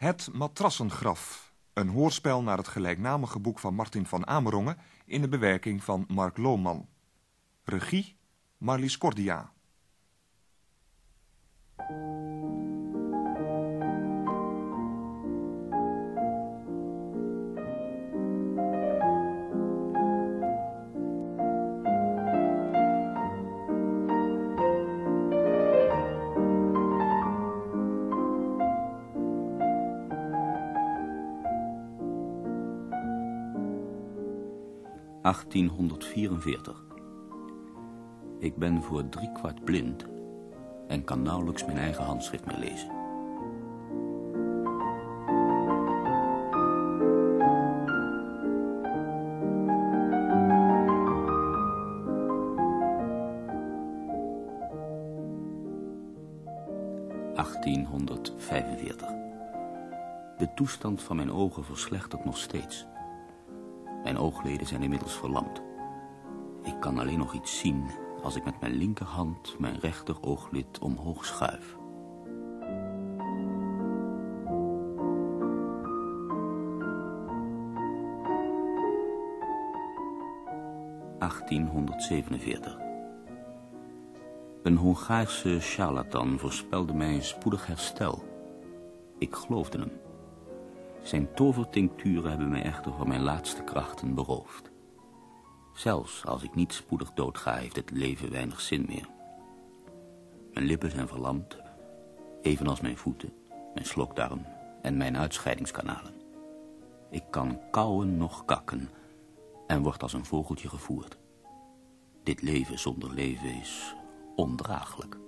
Het Matrassengraf, een hoorspel naar het gelijknamige boek van Martin van Amerongen in de bewerking van Mark Lohman. Regie Marlies Cordia. 1844. Ik ben voor driekwart blind en kan nauwelijks mijn eigen handschrift meer lezen. De toestand van mijn ogen verslechtert nog steeds. Oogleden zijn inmiddels verlamd. Ik kan alleen nog iets zien als ik met mijn linkerhand mijn rechter ooglid omhoog schuif. ...1847. Een Hongaarse charlatan voorspelde mij een spoedig herstel. Ik geloofde hem. Zijn tovertincturen hebben mij echter van mijn laatste krachten beroofd. Zelfs als ik niet spoedig doodga, heeft het leven weinig zin meer. Mijn lippen zijn verlamd, evenals mijn voeten, mijn slokdarm en mijn uitscheidingskanalen. Ik kan kauwen nog kakken en word als een vogeltje gevoerd. Dit leven zonder leven is ondraaglijk.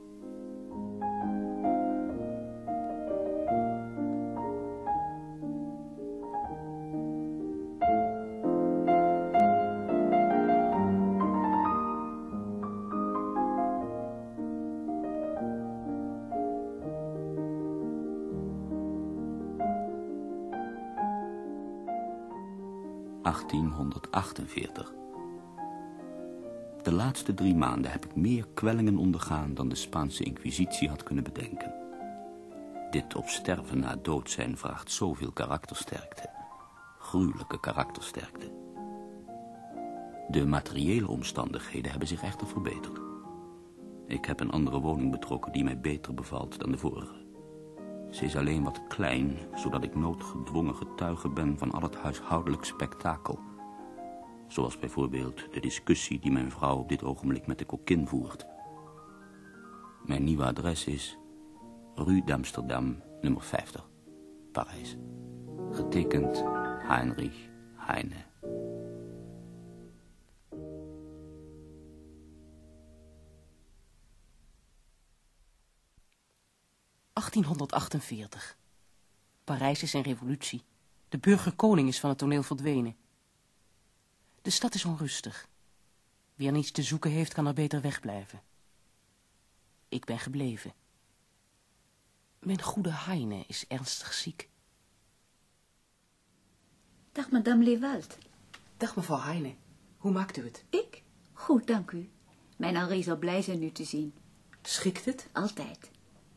1848. De laatste drie maanden heb ik meer kwellingen ondergaan dan de Spaanse inquisitie had kunnen bedenken. Dit op sterven na dood zijn vraagt zoveel karaktersterkte. Gruwelijke karaktersterkte. De materiële omstandigheden hebben zich echter verbeterd. Ik heb een andere woning betrokken die mij beter bevalt dan de vorige. Ze is alleen wat klein, zodat ik noodgedwongen getuige ben van al het huishoudelijk spektakel. Zoals bijvoorbeeld de discussie die mijn vrouw op dit ogenblik met de kokkin voert. Mijn nieuwe adres is Rue d'Amsterdam, nummer 50, Parijs. Getekend Heinrich Heine. 1848. Parijs is in revolutie. De burgerkoning is van het toneel verdwenen. De stad is onrustig. Wie er niets te zoeken heeft, kan er beter wegblijven. Ik ben gebleven. Mijn goede Heine is ernstig ziek. Dag, madame Lewald. Dag, mevrouw Heine. Hoe maakt u het? Ik? Goed, dank u. Mijn Henri zal blij zijn u te zien. Schikt het? Altijd.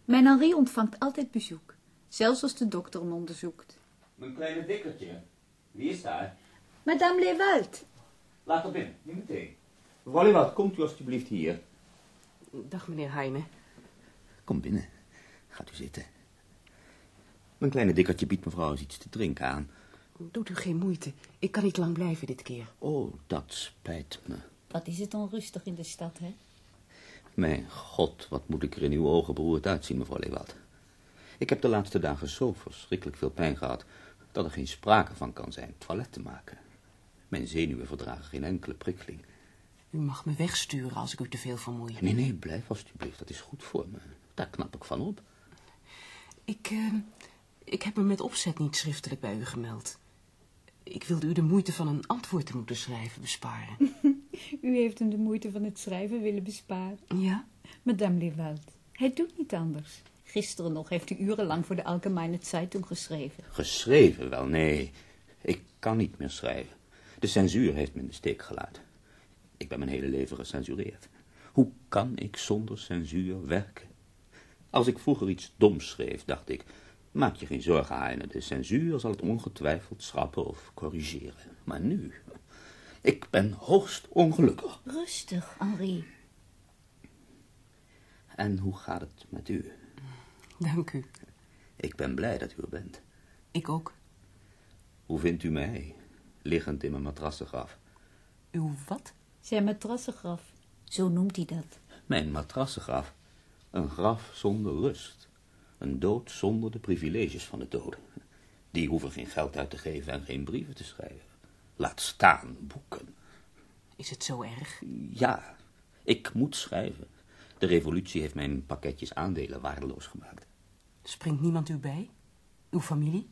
Mijn Henri ontvangt altijd bezoek. Zelfs als de dokter hem onderzoekt. Mijn kleine dikkertje. Wie is daar? Madame Lewald. Laat er binnen, niet meteen. Mevrouw Lewald, komt u alstublieft hier. Dag, meneer Heine. Kom binnen. Gaat u zitten. Mijn kleine dikkertje biedt mevrouw eens iets te drinken aan. Doet u geen moeite. Ik kan niet lang blijven dit keer. Oh, dat spijt me. Wat is het onrustig in de stad, hè? Mijn god, wat moet ik er in uw ogen beroerd uitzien, mevrouw Lewald. Ik heb de laatste dagen zo verschrikkelijk veel pijn gehad... dat er geen sprake van kan zijn toilet te maken. Mijn zenuwen verdragen geen enkele prikkeling. U mag me wegsturen als ik u te veel vermoei. Nee, nee, blijf alstublieft. Dat is goed voor me. Daar knap ik van op. Ik, uh, ik heb me met opzet niet schriftelijk bij u gemeld. Ik wilde u de moeite van een antwoord te moeten schrijven besparen. U heeft hem de moeite van het schrijven willen besparen. Ja? Madame Lewald, hij doet niet anders. Gisteren nog heeft u urenlang voor de Allgemeine Zeitung geschreven. Geschreven? Wel, nee. Ik kan niet meer schrijven. De censuur heeft me in de steek gelaten. Ik ben mijn hele leven gecensureerd. Hoe kan ik zonder censuur werken? Als ik vroeger iets doms schreef, dacht ik... Maak je geen zorgen, Heine. De censuur zal het ongetwijfeld schrappen of corrigeren. Maar nu... Ik ben hoogst ongelukkig. Rustig, Henri. En hoe gaat het met u? Dank u. Ik ben blij dat u er bent. Ik ook. Hoe vindt u mij, liggend in mijn matrassengraf? Uw wat? Zijn matrassengraf. Zo noemt hij dat. Mijn matrassengraf. Een graf zonder rust. Een dood zonder de privileges van de doden. Die hoeven geen geld uit te geven en geen brieven te schrijven. Laat staan boeken. Is het zo erg? Ja, ik moet schrijven. De revolutie heeft mijn pakketjes aandelen waardeloos gemaakt. Springt niemand u bij? Uw familie?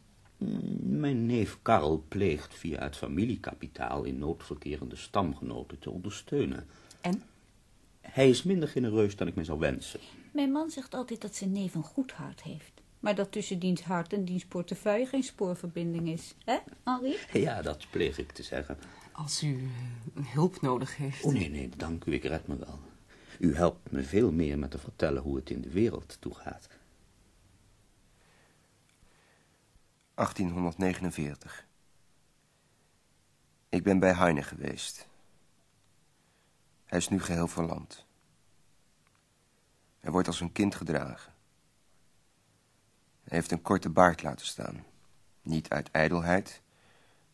Mijn neef Karl pleegt via het familiekapitaal in noodverkerende stamgenoten te ondersteunen. En? Hij is minder genereus dan ik me zou wensen. Mijn man zegt altijd dat zijn neef een goed hart heeft. Maar dat tussen diens hart en diens portefeuille geen spoorverbinding is. Hè, Henri? Ja, dat pleeg ik te zeggen. Als u eh, hulp nodig heeft. Oh nee, nee, dank u, ik red me wel. U helpt me veel meer met te vertellen hoe het in de wereld toegaat. 1849. Ik ben bij Heine geweest. Hij is nu geheel verlamd. Hij wordt als een kind gedragen. Hij heeft een korte baard laten staan. Niet uit ijdelheid,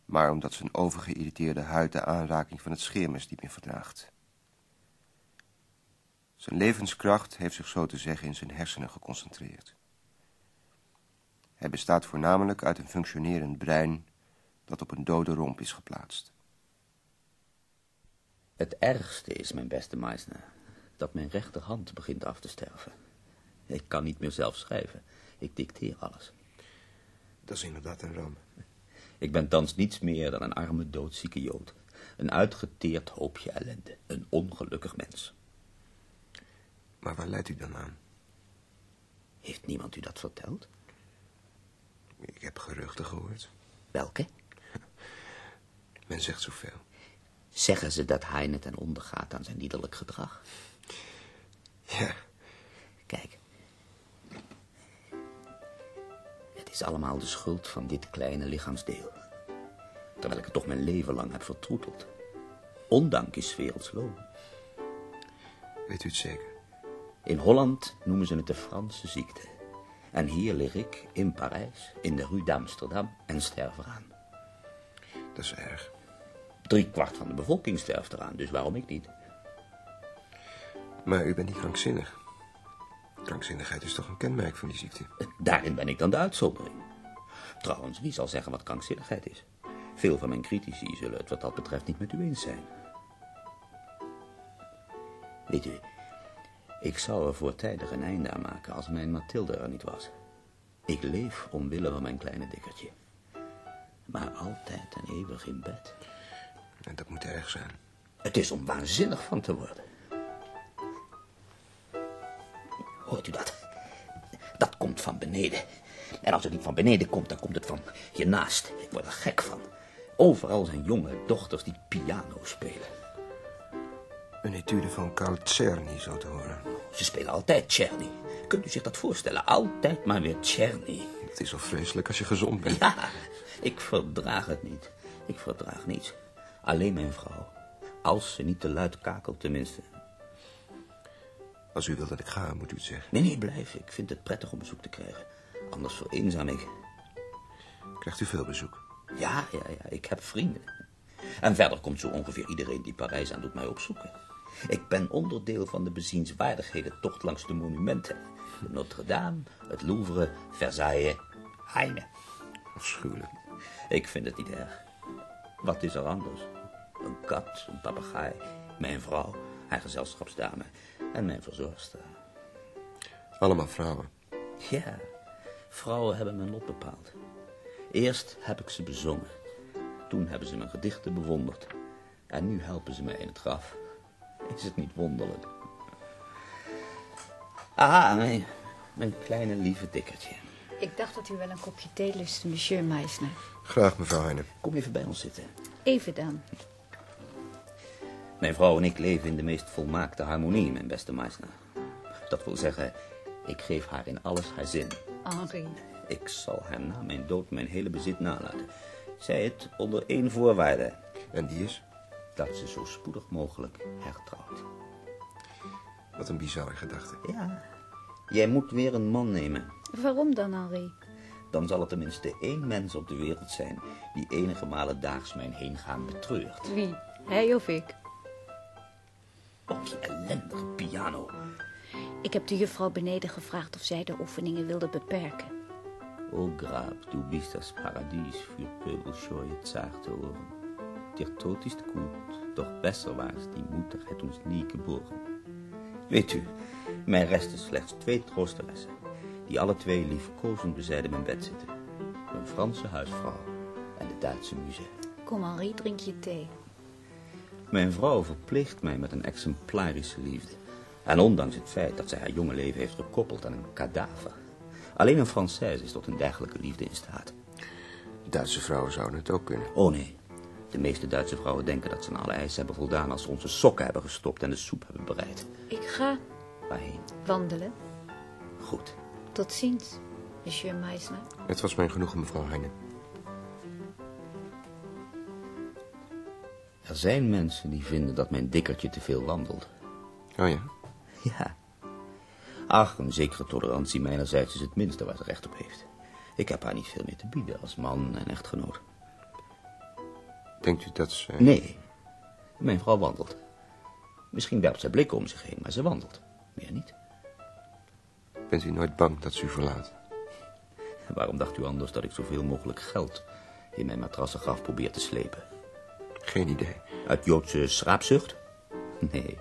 maar omdat zijn overgeïrriteerde huid de aanraking van het scheermes niet meer verdraagt. Zijn levenskracht heeft zich zo te zeggen in zijn hersenen geconcentreerd. Hij bestaat voornamelijk uit een functionerend brein dat op een dode romp is geplaatst. Het ergste is, mijn beste Meisner, dat mijn rechterhand begint af te sterven. Ik kan niet meer zelf schrijven. Ik dicteer alles. Dat is inderdaad een ramp. Ik ben thans niets meer dan een arme, doodzieke jood. Een uitgeteerd hoopje ellende. Een ongelukkig mens. Maar waar leidt u dan aan? Heeft niemand u dat verteld? Ik heb geruchten gehoord. Welke? Men zegt zoveel. Zeggen ze dat Heine ten onder gaat aan zijn liederlijk gedrag? Ja, Kijk. Het is allemaal de schuld van dit kleine lichaamsdeel. Terwijl ik het toch mijn leven lang heb vertroeteld. Ondank is werelds loon. weet u het zeker? In Holland noemen ze het de Franse ziekte. En hier lig ik, in Parijs, in de Rue d'Amsterdam en sterf eraan. Dat is erg. Drie kwart van de bevolking sterft eraan, dus waarom ik niet? Maar u bent niet krankzinnig. Krankzinnigheid is toch een kenmerk van die ziekte? Daarin ben ik dan de uitzondering. Trouwens, wie zal zeggen wat krankzinnigheid is? Veel van mijn critici zullen het wat dat betreft niet met u eens zijn. Weet u, ik zou er voortijdig een einde aan maken als mijn Mathilde er niet was. Ik leef omwille van mijn kleine dikkertje. Maar altijd en eeuwig in bed. En dat moet erg zijn. Het is om waanzinnig van te worden. Hoort u dat? Dat komt van beneden. En als het niet van beneden komt, dan komt het van hiernaast. Ik word er gek van. Overal zijn jonge dochters die piano spelen. Een etude van Carl Czerny, zo te horen. Ze spelen altijd Czerny. Kunt u zich dat voorstellen? Altijd maar weer Czerny. Het is al vreselijk als je gezond bent. Ja, ik verdraag het niet. Ik verdraag niets. Alleen mijn vrouw. Als ze niet te luid kakelt, tenminste. Als u wilt dat ik ga, moet u het zeggen. Nee, nee, blijf. Ik vind het prettig om bezoek te krijgen. Anders vereenzaam ik. Krijgt u veel bezoek? Ja, ja, ja, ik heb vrienden. En verder komt zo ongeveer iedereen die Parijs aan doet mij opzoeken. Ik ben onderdeel van de bezienswaardigheden tocht langs de monumenten. De Notre-Dame, het Louvre, Versailles, Heine. Afschuwelijk. Ik vind het niet erg. Wat is er anders? Een kat, een papegaai, mijn vrouw, haar gezelschapsdame en mijn verzorgster. Allemaal vrouwen. Ja, vrouwen hebben mijn lot bepaald. Eerst heb ik ze bezongen. Toen hebben ze mijn gedichten bewonderd. En nu helpen ze mij in het graf. Is het niet wonderlijk? Aha, mijn, mijn kleine lieve dikkertje. Ik dacht dat u wel een kopje thee lustte, monsieur Meisner. Graag, mevrouw Heine. Kom even bij ons zitten. Even dan. Mijn vrouw en ik leven in de meest volmaakte harmonie, mijn beste Meisner. Dat wil zeggen, ik geef haar in alles haar zin. Henri. Ik zal haar na mijn dood mijn hele bezit nalaten. Zij het onder één voorwaarde. En die is? Dat ze zo spoedig mogelijk hertrouwt. Wat een bizarre gedachte. Ja, jij moet weer een man nemen. Waarom dan, Henri? Dan zal er tenminste één mens op de wereld zijn... die enige malen daags mijn heengaan betreurt. Wie? Hij of ik? Oh, die ellendige piano. Ik heb de juffrouw beneden gevraagd of zij de oefeningen wilde beperken. O Grab, du bist das Paradies für pöbelscheue zarte Ohren. Der Tod ist gut, doch besser was, die Mutter het ons nie geboren. Weet u, mij resten slechts twee troosteressen, die alle twee liefkozend bezijde mijn bed zitten. Mijn Franse huisvrouw en de Duitse muze. Kom, Henri, drink je thee. Mijn vrouw verpleegt mij met een exemplarische liefde. En ondanks het feit dat zij haar jonge leven heeft gekoppeld aan een kadaver. Alleen een Française is tot een dergelijke liefde in staat. Duitse vrouwen zouden het ook kunnen. Oh nee, de meeste Duitse vrouwen denken dat ze aan alle eisen hebben voldaan... als ze onze sokken hebben gestopt en de soep hebben bereid. Ik ga Waarheen? wandelen. Goed. Tot ziens, monsieur Meisner. Het was mijn genoegen, mevrouw Heine. Er zijn mensen die vinden dat mijn dikkertje te veel wandelt. Oh ja? Ja. Ach, een zekere tolerantie mijnerzijds is het minste waar ze recht op heeft. Ik heb haar niet veel meer te bieden als man en echtgenoot. Denkt u dat ze... Nee, mijn vrouw wandelt. Misschien werpt zij blikken om zich heen, maar ze wandelt. Meer niet. Bent u nooit bang dat ze u verlaat? Waarom dacht u anders dat ik zoveel mogelijk geld in mijn matrassengraf probeer te slepen? Geen idee. Uit Joodse schraapzucht? Nee,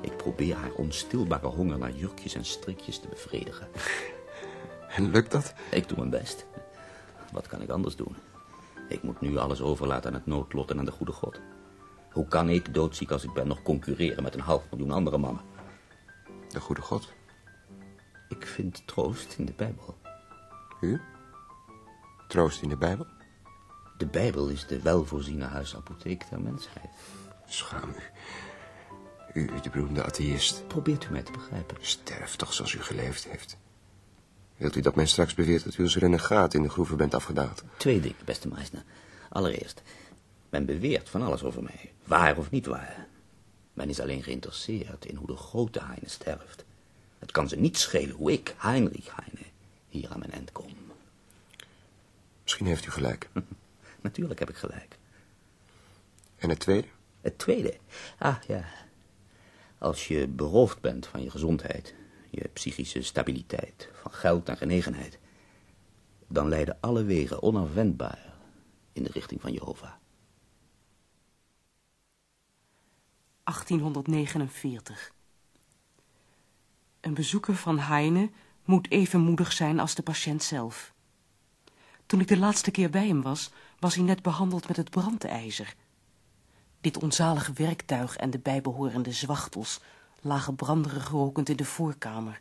ik probeer haar onstilbare honger naar jurkjes en strikjes te bevredigen. En lukt dat? Ik doe mijn best. Wat kan ik anders doen? Ik moet nu alles overlaten aan het noodlot en aan de goede God. Hoe kan ik, doodziek als ik ben, nog concurreren met een half miljoen andere mannen? De goede God. Ik vind troost in de Bijbel. U? Troost in de Bijbel? De Bijbel is de welvoorziene huisapotheek der mensheid. Schaam u. U, de beroemde atheïst. Probeert u mij te begrijpen? Sterf toch zoals u geleefd heeft. Wilt u dat men straks beweert dat u als renegaat in de groeven bent afgedaald? Twee dingen, beste Meisner. Allereerst, men beweert van alles over mij, waar of niet waar. Men is alleen geïnteresseerd in hoe de grote Heine sterft. Het kan ze niet schelen hoe ik, Heinrich Heine, hier aan mijn eind kom. Misschien heeft u gelijk. Natuurlijk heb ik gelijk. En het tweede? Het tweede, ah ja, als je beroofd bent van je gezondheid, je psychische stabiliteit, van geld en genegenheid, dan leiden alle wegen onafwendbaar in de richting van Jehovah. 1849. Een bezoeker van Heine moet even moedig zijn als de patiënt zelf. Toen ik de laatste keer bij hem was, was hij net behandeld met het brandijzer. Dit onzalige werktuig en de bijbehorende zwachtels lagen branderig rokend in de voorkamer.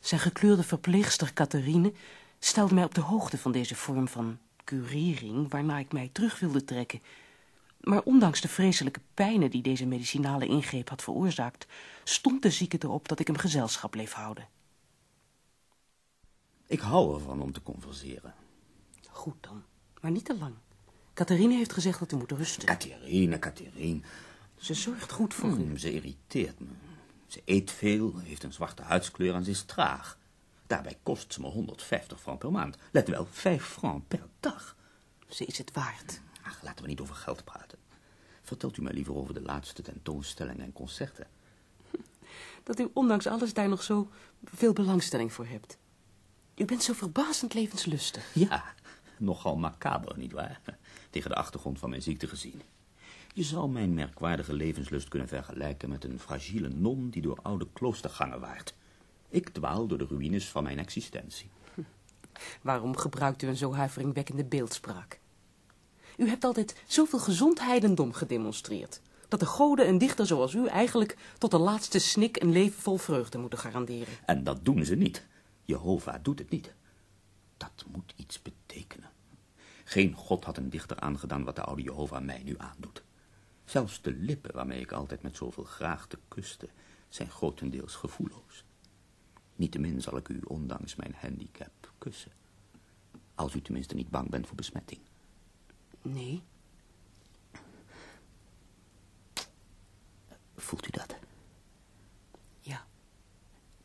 Zijn gekleurde verpleegster Catherine stelde mij op de hoogte van deze vorm van curering, waarna ik mij terug wilde trekken. Maar ondanks de vreselijke pijnen die deze medicinale ingreep had veroorzaakt, stond de zieke erop dat ik hem gezelschap bleef houden. Ik hou ervan om te converseren. Goed dan, maar niet te lang. Catherine heeft gezegd dat u moet rusten. Catherine, Catherine. Ze zorgt goed voor u. Hmm, ze irriteert me. Ze eet veel, heeft een zwarte huidskleur en ze is traag. Daarbij kost ze me 150 francs per maand. Let wel, 5 francs per dag. Ze is het waard. Ach, laten we niet over geld praten. Vertelt u mij liever over de laatste tentoonstellingen en concerten. Dat u ondanks alles daar nog zo veel belangstelling voor hebt. U bent zo verbazend levenslustig. Ja, nogal macaber, nietwaar? Tegen de achtergrond van mijn ziekte gezien. Je zou mijn merkwaardige levenslust kunnen vergelijken met een fragiele non die door oude kloostergangen waart. Ik dwaal door de ruïnes van mijn existentie. Waarom gebruikt u een zo huiveringwekkende beeldspraak? U hebt altijd zoveel gezondheidendom gedemonstreerd, dat de goden een dichter zoals u eigenlijk tot de laatste snik een leven vol vreugde moeten garanderen. En dat doen ze niet. Jehovah doet het niet. Dat moet iets betekenen. Geen god had een dichter aangedaan wat de oude Jehovah mij nu aandoet. Zelfs de lippen waarmee ik altijd met zoveel graagte kuste, zijn grotendeels gevoelloos. Niettemin zal ik u, ondanks mijn handicap, kussen. Als u tenminste niet bang bent voor besmetting. Nee, Voelt u dat? ja.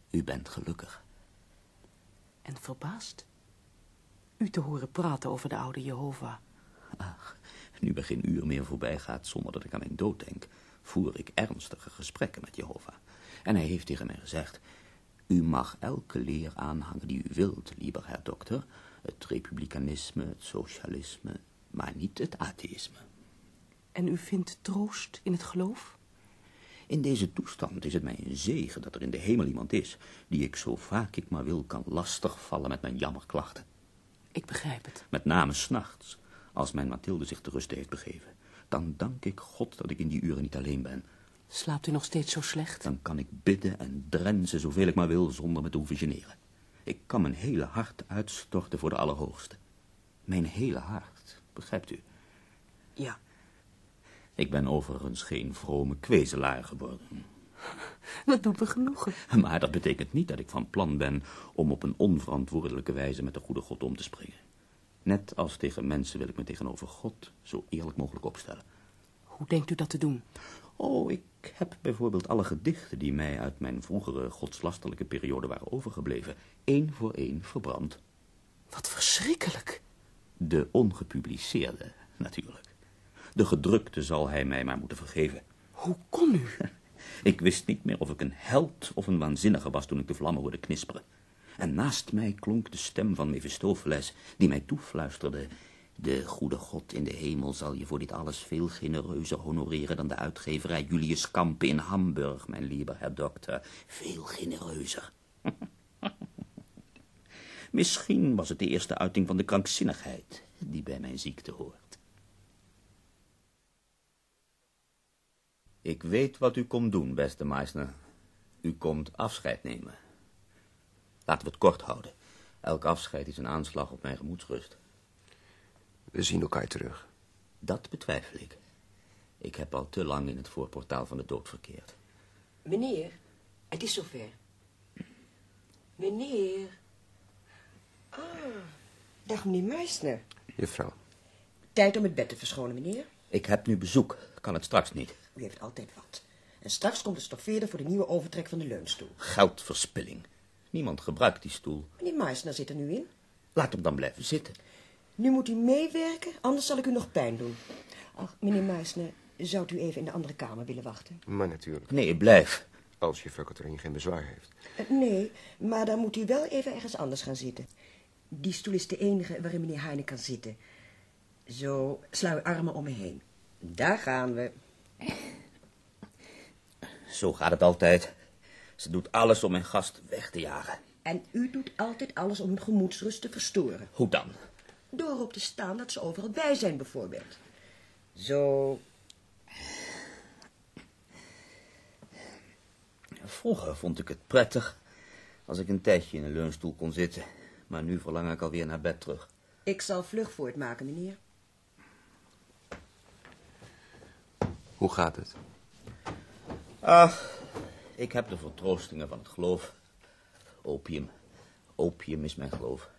U bent gelukkig. En verbaasd? U te horen praten over de oude Jehovah. Ach, nu er geen uur meer voorbij gaat zonder dat ik aan mijn dood denk, voer ik ernstige gesprekken met Jehovah. En hij heeft tegen mij gezegd, u mag elke leer aanhangen die u wilt, lieber herr dokter, het republikeinisme, het socialisme, maar niet het atheïsme. En u vindt troost in het geloof? In deze toestand is het mij een zegen dat er in de hemel iemand is, die ik zo vaak ik maar wil kan lastigvallen met mijn jammerklachten. Ik begrijp het. Met name s'nachts, als mijn Mathilde zich te rusten heeft begeven. Dan dank ik God dat ik in die uren niet alleen ben. Slaapt u nog steeds zo slecht? Dan kan ik bidden en drenzen zoveel ik maar wil zonder me te hoeven generen. Ik kan mijn hele hart uitstorten voor de Allerhoogste. Mijn hele hart, begrijpt u? Ja. Ik ben overigens geen vrome kwezelaar geworden. Dat doet me genoegen. Maar dat betekent niet dat ik van plan ben om op een onverantwoordelijke wijze met de goede God om te springen. Net als tegen mensen wil ik me tegenover God zo eerlijk mogelijk opstellen. Hoe denkt u dat te doen? Oh, ik heb bijvoorbeeld alle gedichten die mij uit mijn vroegere godslastelijke periode waren overgebleven, één voor één verbrand. Wat verschrikkelijk. De ongepubliceerde, natuurlijk. De gedrukte zal hij mij maar moeten vergeven. Hoe kon u? Ik wist niet meer of ik een held of een waanzinnige was toen ik de vlammen hoorde knisperen. En naast mij klonk de stem van Mephistopheles, die mij toefluisterde... De goede God in de hemel zal je voor dit alles veel genereuzer honoreren... dan de uitgeverij Julius Kamp in Hamburg, mijn lieve herr dokter. Veel genereuzer. Misschien was het de eerste uiting van de krankzinnigheid... die bij mijn ziekte hoort. Ik weet wat u komt doen, beste Meisner. U komt afscheid nemen. Laten we het kort houden. Elk afscheid is een aanslag op mijn gemoedsrust. We zien elkaar terug. Dat betwijfel ik. Ik heb al te lang in het voorportaal van de dood verkeerd. Meneer, het is zover. Meneer. Ah, dag meneer Meisner. Juffrouw, Tijd om het bed te verschonen, meneer. Ik heb nu bezoek. Kan het straks niet. U heeft altijd wat. En straks komt de stoffeerder voor de nieuwe overtrek van de leunstoel. Geldverspilling. Niemand gebruikt die stoel. Meneer Meisner zit er nu in. Laat hem dan blijven zitten. Nu moet u meewerken, anders zal ik u nog pijn doen. Ach, meneer Meisner, zou u even in de andere kamer willen wachten? maar natuurlijk, Nee, blijf. als juffrouw Catherine geen bezwaar heeft. Eh, Nee, maar dan moet u wel even ergens anders gaan zitten. Die stoel is de enige waarin meneer Heine kan zitten. Zo, sla uw armen om me heen. Daar gaan we. Zo gaat het altijd. Ze doet alles om mijn gast weg te jagen. En u doet altijd alles om hun gemoedsrust te verstoren. Hoe dan? Door op te staan dat ze overal bij zijn, bijvoorbeeld. Zo, Vroeger vond ik het prettig als ik een tijdje in een leunstoel kon zitten. Maar nu verlang ik alweer naar bed terug. ik zal vlug voortmaken, meneer. Hoe gaat het? Ach, ik heb de vertroostingen van het geloof. Opium. Opium is mijn geloof.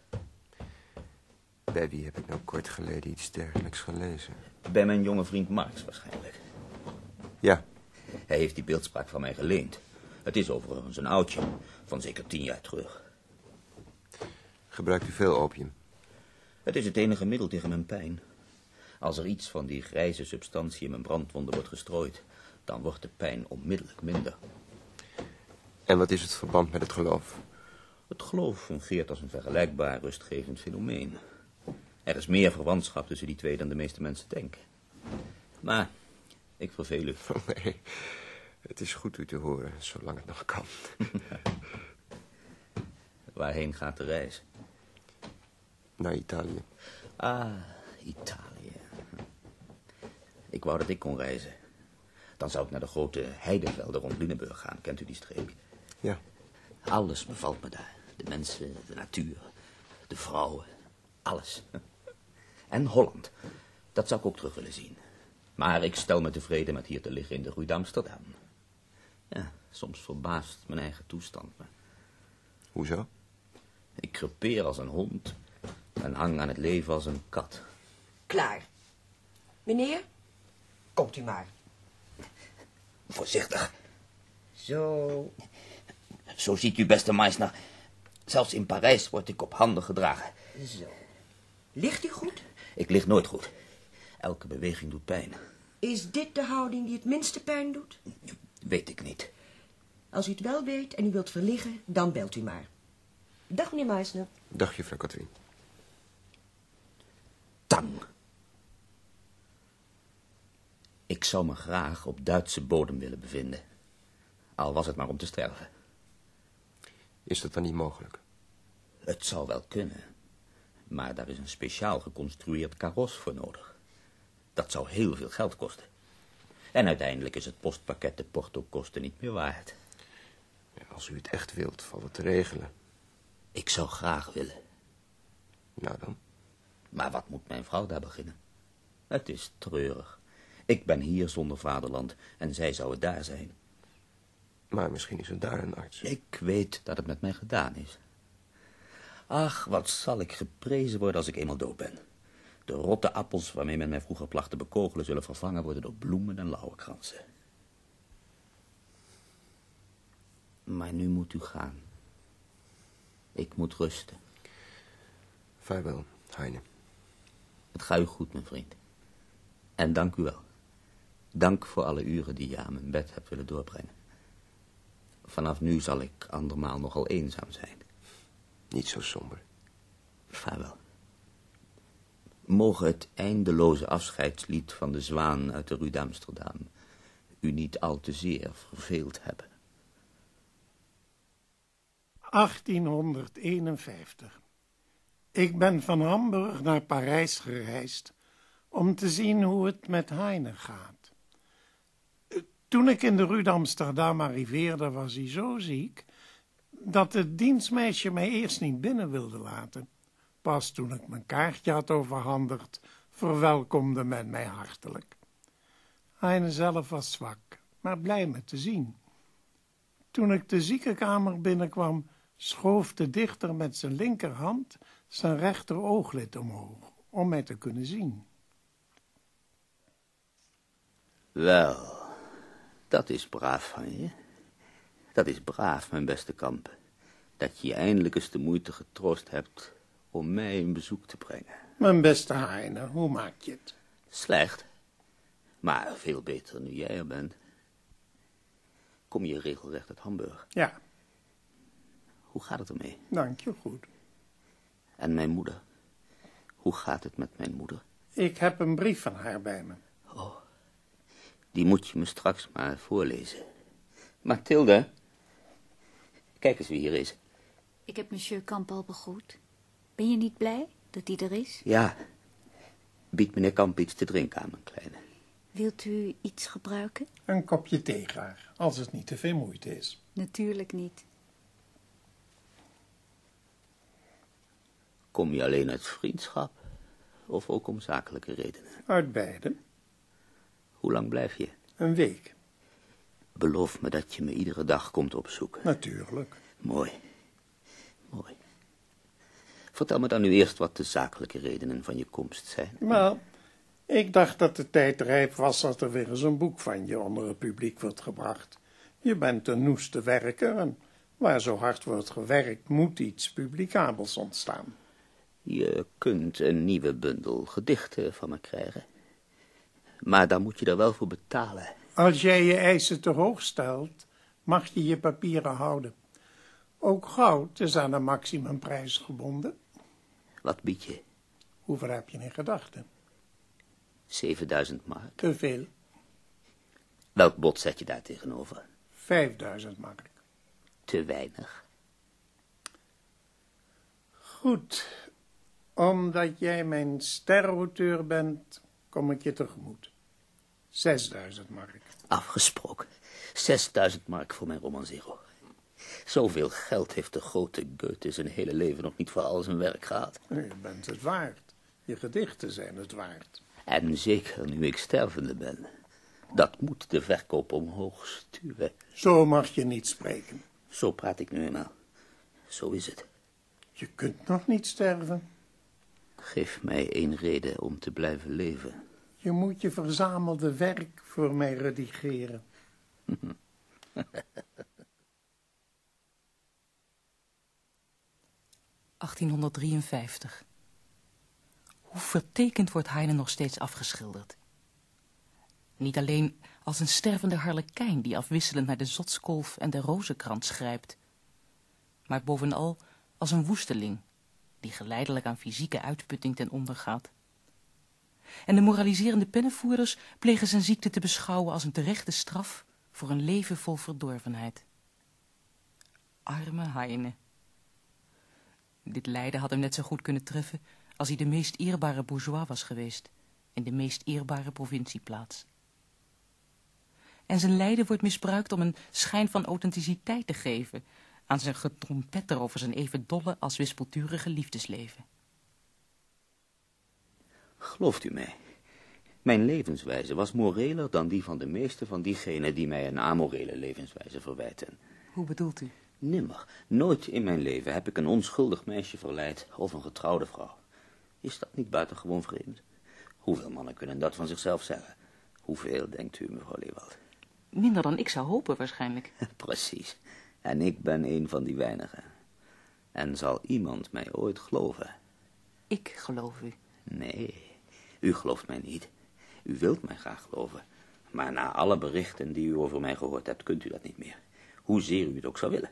Bij wie heb ik nou kort geleden iets dergelijks gelezen? Bij mijn jonge vriend Marx waarschijnlijk. Ja, Hij heeft die beeldspraak van mij geleend. Het is overigens een oudje, van zeker tien jaar terug. gebruikt u veel opium? Het is het enige middel tegen mijn pijn. Als er iets van die grijze substantie in mijn brandwonden wordt gestrooid, dan wordt de pijn onmiddellijk minder. En wat is het verband met het geloof? Het geloof fungeert als een vergelijkbaar rustgevend fenomeen. Er is meer verwantschap tussen die twee dan de meeste mensen denken. Maar, ik verveel u. Oh, nee, het is goed u te horen, zolang het nog kan. Waarheen gaat de reis? Naar Italië. Ah, Italië. Ik wou dat ik kon reizen. Dan zou ik naar de grote heidevelden rond Lunenburg gaan. Kent u die streek? Ja, Alles bevalt me daar. De mensen, de natuur, de vrouwen, alles. En Holland. Dat zou ik ook terug willen zien. Maar ik stel me tevreden met hier te liggen in de Rue d'Amsterdam. Ja, soms verbaast mijn eigen toestand me. hoezo? Ik crepeer als een hond en hang aan het leven als een kat. Klaar. Meneer, komt u maar. Voorzichtig. Zo, Zo ziet u, beste Meisner. Zelfs in Parijs word ik op handen gedragen. zo. Ligt u goed? Ik lig nooit goed. Elke beweging doet pijn. Is dit de houding die het minste pijn doet? Weet ik niet. Als u het wel weet en u wilt verliggen, dan belt u maar. Dag, meneer Meisner. Dag, juffrouw Katrien. Tang. Ik zou me graag op Duitse bodem willen bevinden. Al was het maar om te sterven. Is dat dan niet mogelijk? Het zou wel kunnen. Maar daar is een speciaal geconstrueerd karos voor nodig. Dat zou heel veel geld kosten. En uiteindelijk is het postpakket de portokosten niet meer waard. Ja, als u het echt wilt, valt het te regelen. Ik zou graag willen. Nou dan. Maar wat moet mijn vrouw daar beginnen? Het is treurig. Ik ben hier zonder vaderland en zij zou het daar zijn. Maar misschien is er daar een arts. Ik weet dat het met mij gedaan is. Ach, wat zal ik geprezen worden als ik eenmaal dood ben. De rotte appels waarmee men mij vroeger placht te bekogelen... zullen vervangen worden door bloemen en lauwerkransen. Maar nu moet u gaan. Ik moet rusten. Vaarwel, Heine. Het gaat u goed, mijn vriend. En dank u wel. Dank voor alle uren die je aan mijn bed hebt willen doorbrengen. Vanaf nu zal ik andermaal nogal eenzaam zijn. Niet zo somber. Vaarwel. Mogen het eindeloze afscheidslied van de zwaan uit de Rue d'Amsterdam u niet al te zeer verveeld hebben. 1851. Ik ben van Hamburg naar Parijs gereisd om te zien hoe het met Heine gaat. Toen ik in de Rue d'Amsterdam arriveerde, was hij zo ziek dat het dienstmeisje mij eerst niet binnen wilde laten. Pas toen ik mijn kaartje had overhandigd, verwelkomde men mij hartelijk. Heine zelf was zwak, maar blij me te zien. Toen ik de ziekenkamer binnenkwam, schoof de dichter met zijn linkerhand zijn rechter ooglid omhoog, om mij te kunnen zien. Wel, dat is braaf van je. Dat is braaf, mijn beste kampen. Dat je je eindelijk eens de moeite getroost hebt om mij een bezoek te brengen. Mijn beste Heine, hoe maak je het? Slecht, maar veel beter nu jij er bent. Kom je regelrecht uit Hamburg? Ja, Hoe gaat het ermee? dank je goed. En mijn moeder? Hoe gaat het met mijn moeder? Ik heb een brief van haar bij me. Die moet je me straks maar voorlezen. Mathilde, kijk eens wie hier is. Ik heb monsieur Kamp al begroet. Ben je niet blij dat hij er is? Ja, bied meneer Kamp iets te drinken aan, mijn kleine. Wilt u iets gebruiken? Een kopje thee graag, als het niet te veel moeite is. Natuurlijk niet. Kom je alleen uit vriendschap of ook om zakelijke redenen? Uit beide. Hoe lang blijf je? Een week, Beloof me dat je me iedere dag komt opzoeken. natuurlijk. Mooi. Mooi. Vertel me dan nu eerst wat de zakelijke redenen van je komst zijn. Maar ik dacht dat de tijd rijp was dat er weer eens een boek van je onder het publiek wordt gebracht. Je bent een noeste werker en waar zo hard wordt gewerkt moet iets publicabels ontstaan. Je kunt een nieuwe bundel gedichten van me krijgen. Maar dan moet je er wel voor betalen. Als jij je eisen te hoog stelt, mag je je papieren houden. Ook goud is aan een maximumprijs gebonden. Wat bied je? Hoeveel heb je in gedachten? 7000 mark. Te veel. Welk bod zet je daar tegenover? 5000 mark. Te weinig. Goed. Omdat jij mijn sterauteur bent, kom ik je tegemoet. 6000 mark. Afgesproken. 6000 mark voor mijn romancero. Zoveel geld heeft de grote Goethe zijn hele leven nog niet voor al zijn werk gehad. Je bent het waard. Je gedichten zijn het waard. En zeker nu ik stervende ben. Dat moet de verkoop omhoog stuwen. Zo mag je niet spreken. Zo praat ik nu eenmaal. Zo is het. Je kunt nog niet sterven. Geef mij één reden om te blijven leven. Je moet je verzamelde werk voor mij redigeren. ...1853. Hoe vertekend wordt Heine nog steeds afgeschilderd. Niet alleen als een stervende harlekijn... die afwisselend naar de zotskolf en de rozenkrans grijpt... maar bovenal als een woesteling... die geleidelijk aan fysieke uitputting ten onder gaat. En de moraliserende pennenvoerders plegen zijn ziekte te beschouwen als een terechte straf voor een leven vol verdorvenheid. Arme Heine. Dit lijden had hem net zo goed kunnen treffen als hij de meest eerbare bourgeois was geweest in de meest eerbare provincieplaats. En zijn lijden wordt misbruikt om een schijn van authenticiteit te geven aan zijn getrompetter over zijn even dolle als wispelturige liefdesleven. Gelooft u mij? Mijn levenswijze was moreler dan die van de meeste van diegenen die mij een amorele levenswijze verwijten. Hoe bedoelt u? Nimmer, nooit in mijn leven heb ik een onschuldig meisje verleid of een getrouwde vrouw. Is dat niet buitengewoon vreemd? Hoeveel mannen kunnen dat van zichzelf zeggen? Hoeveel, denkt u, mevrouw Leewald? Minder dan ik zou hopen, waarschijnlijk. Precies. En ik ben een van die weinigen. En zal iemand mij ooit geloven? Ik geloof u. Nee, u gelooft mij niet. U wilt mij graag geloven. Maar na alle berichten die u over mij gehoord hebt, kunt u dat niet meer. Hoezeer u het ook zou willen.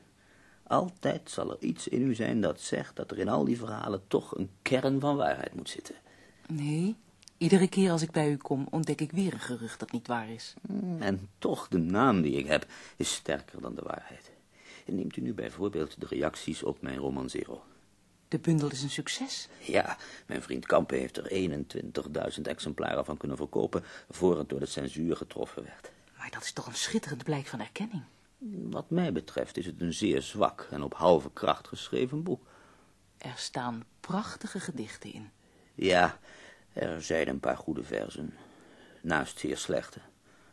Altijd zal er iets in u zijn dat zegt dat er in al die verhalen toch een kern van waarheid moet zitten. Nee, iedere keer als ik bij u kom, ontdek ik weer een gerucht dat niet waar is. En toch, de naam die ik heb, is sterker dan de waarheid. Neemt u nu bijvoorbeeld de reacties op mijn roman Zero. De bundel is een succes. Ja, mijn vriend Kampen heeft er 21.000 exemplaren van kunnen verkopen... voor het door de censuur getroffen werd. Maar dat is toch een schitterend blijk van erkenning. Wat mij betreft is het een zeer zwak en op halve kracht geschreven boek. Er staan prachtige gedichten in. Ja, er zijn een paar goede versen. Naast zeer slechte.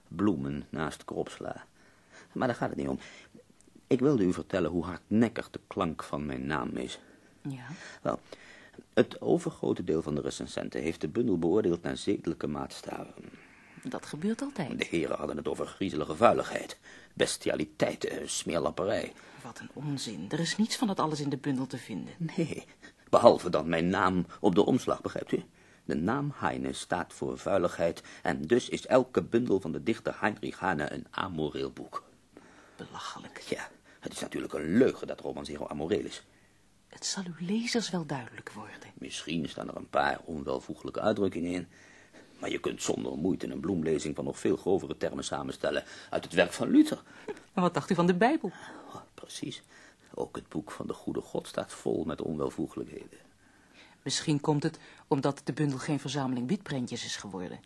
Bloemen naast kropsla. Maar daar gaat het niet om. Ik wilde u vertellen hoe hardnekkig de klank van mijn naam is. Ja. Wel, het overgrote deel van de recensenten heeft de bundel beoordeeld naar zedelijke maatstaven. Dat gebeurt altijd. De heren hadden het over griezelige vuiligheid, bestialiteit, eh, smeerlapperij. Wat een onzin. Er is niets van dat alles in de bundel te vinden. Nee, behalve dan mijn naam op de omslag, begrijpt u? De naam Heine staat voor vuiligheid en dus is elke bundel van de dichter Heinrich Heine een amoreel boek. Belachelijk. Ja, het is natuurlijk een leugen dat Roman Zero amoreel is. Het zal uw lezers wel duidelijk worden. Misschien staan er een paar onwelvoeglijke uitdrukkingen in. Maar je kunt zonder moeite een bloemlezing van nog veel grovere termen samenstellen uit het werk van Luther. En wat dacht u van de Bijbel? Oh, precies. Ook het boek van de goede God staat vol met onwelvoeglijkheden. Misschien komt het omdat de bundel geen verzameling witprentjes is geworden.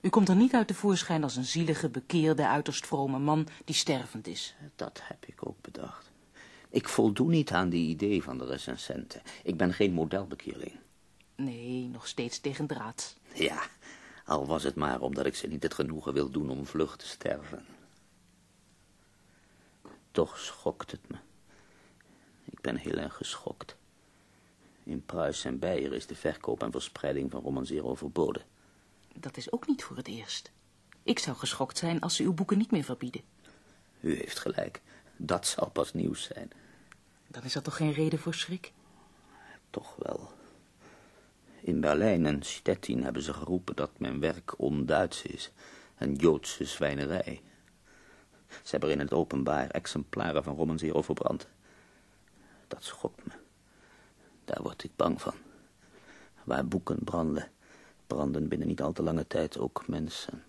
U komt er niet uit te voorschijn als een zielige, bekeerde, uiterst vrome man die stervend is. Dat heb ik ook bedacht. Ik voldoe niet aan die idee van de recensenten. Ik ben geen modelbekeerling. Nee, nog steeds tegen draad. Ja, al was het maar omdat ik ze niet het genoegen wil doen om vlug te sterven. Toch schokt het me. Ik ben heel erg geschokt. In Pruis en Beier is de verkoop en verspreiding van Roman Zero verboden. Dat is ook niet voor het eerst. Ik zou geschokt zijn als ze uw boeken niet meer verbieden. U heeft gelijk. Dat zal pas nieuws zijn. Dan is dat toch geen reden voor schrik? Toch wel. In Berlijn en Stettin hebben ze geroepen dat mijn werk onduits is. Een Joodse zwijnerij. Ze hebben er in het openbaar exemplaren van Roman Zero verbrand. Dat schokt me. Daar word ik bang van. Waar boeken branden, branden binnen niet al te lange tijd ook mensen.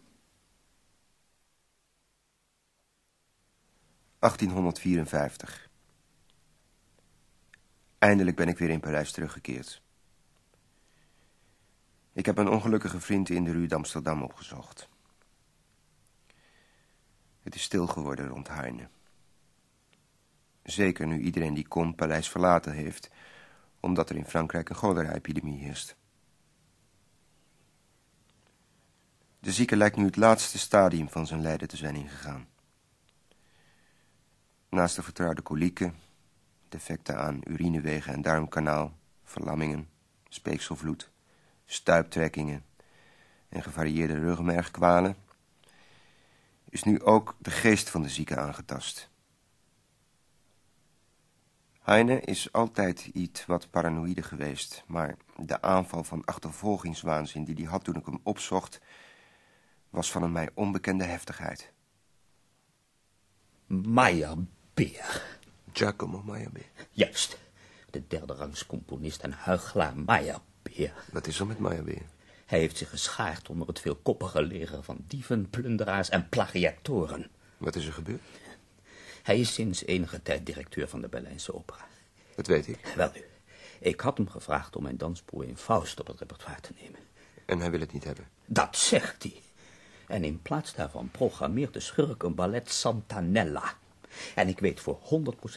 1854. Eindelijk ben ik weer in Parijs teruggekeerd. Ik heb een ongelukkige vriend in de Rue d'Amsterdam opgezocht. Het is stil geworden rond Heine. Zeker nu iedereen die kon Parijs verlaten heeft... omdat er in Frankrijk een cholera-epidemie heerst. De zieke lijkt nu het laatste stadium van zijn lijden te zijn ingegaan. Naast de vertrouwde kolieken, defecten aan urinewegen en darmkanaal, verlammingen, speekselvloed, stuiptrekkingen en gevarieerde rugmergkwalen, is nu ook de geest van de zieke aangetast. Heine is altijd iets wat paranoïde geweest, maar de aanval van achtervolgingswaanzin die hij had toen ik hem opzocht, was van een mij onbekende heftigheid. Meyerbeer. Giacomo Meyerbeer. Juist. De derde rangs componist en huichelaar Meyerbeer. Wat is er met Meyerbeer? Hij heeft zich geschaard onder het veelkoppige leger van dieven, plunderaars en plagiatoren. Wat is er gebeurd? Hij is sinds enige tijd directeur van de Berlijnse opera. Dat weet ik. Wel nu, ik had hem gevraagd om mijn dansbroer in Faust op het repertoire te nemen. En hij wil het niet hebben. Dat zegt hij. En in plaats daarvan programmeert de schurk een ballet Santanella. En ik weet voor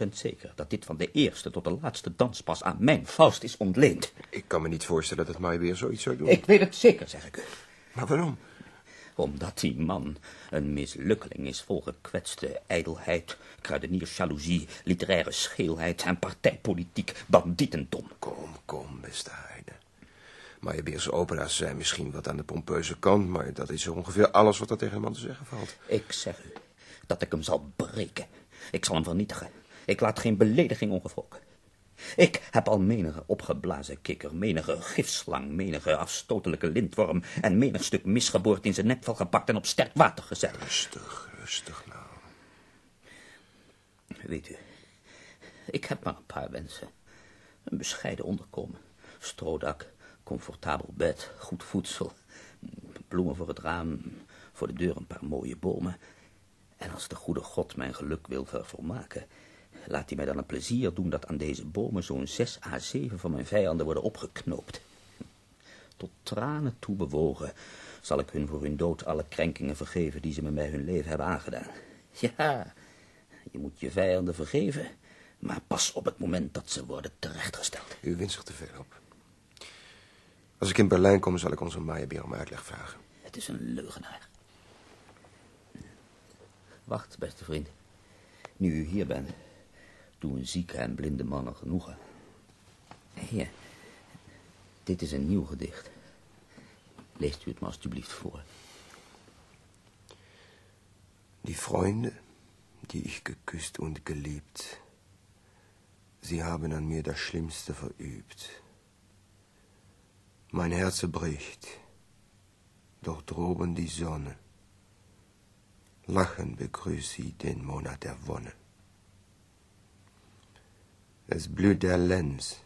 100% zeker dat dit van de eerste tot de laatste danspas aan mijn Faust is ontleend. Ik kan me niet voorstellen dat Meyerbeer zoiets zou doen. Ik weet het zeker, zeg ik u. Maar waarom? Omdat die man een mislukkeling is vol gekwetste ijdelheid, kruideniersjaloezie, literaire scheelheid en partijpolitiek bandietentom. Kom, kom, beste Heide. Meyerbeers opera's zijn misschien wat aan de pompeuze kant, maar dat is ongeveer alles wat er tegen een man te zeggen valt. Ik zeg u dat ik hem zal breken. Ik zal hem vernietigen. Ik laat geen belediging ongevroken. Ik heb al menige opgeblazen kikker, menige gifslang, menige afstotelijke lintworm en menig stuk misgeboord in zijn nepvel gepakt en op sterk water gezet. Rustig, rustig nou. Weet u, ik heb maar een paar wensen. Een bescheiden onderkomen, strodak, comfortabel bed, goed voedsel, bloemen voor het raam, voor de deur een paar mooie bomen. En als de goede God mijn geluk wil vervolmaken, laat hij mij dan een plezier doen dat aan deze bomen zo'n zes à zeven van mijn vijanden worden opgeknoopt. Tot tranen toe bewogen zal ik hun voor hun dood alle krenkingen vergeven die ze me bij hun leven hebben aangedaan. Ja, je moet je vijanden vergeven, maar pas op het moment dat ze worden terechtgesteld. U wint zich te veel op. Als ik in Berlijn kom, zal ik onze Meyerbeer om uitleg vragen. Het is een leugenaar. Wacht, beste vriend. Nu u hier bent, doe een zieke en blinde man een genoegen. Hier, dit is een nieuw gedicht. Leest u het maar alstublieft voor. Die Freunde, die ich geküsst und geliebt, sie haben an mir das Schlimmste verübt. Mein Herz bricht, doch droben die Sonne. Lachen begrüßt sie den Monat der Wonne. Es blüht der Lenz.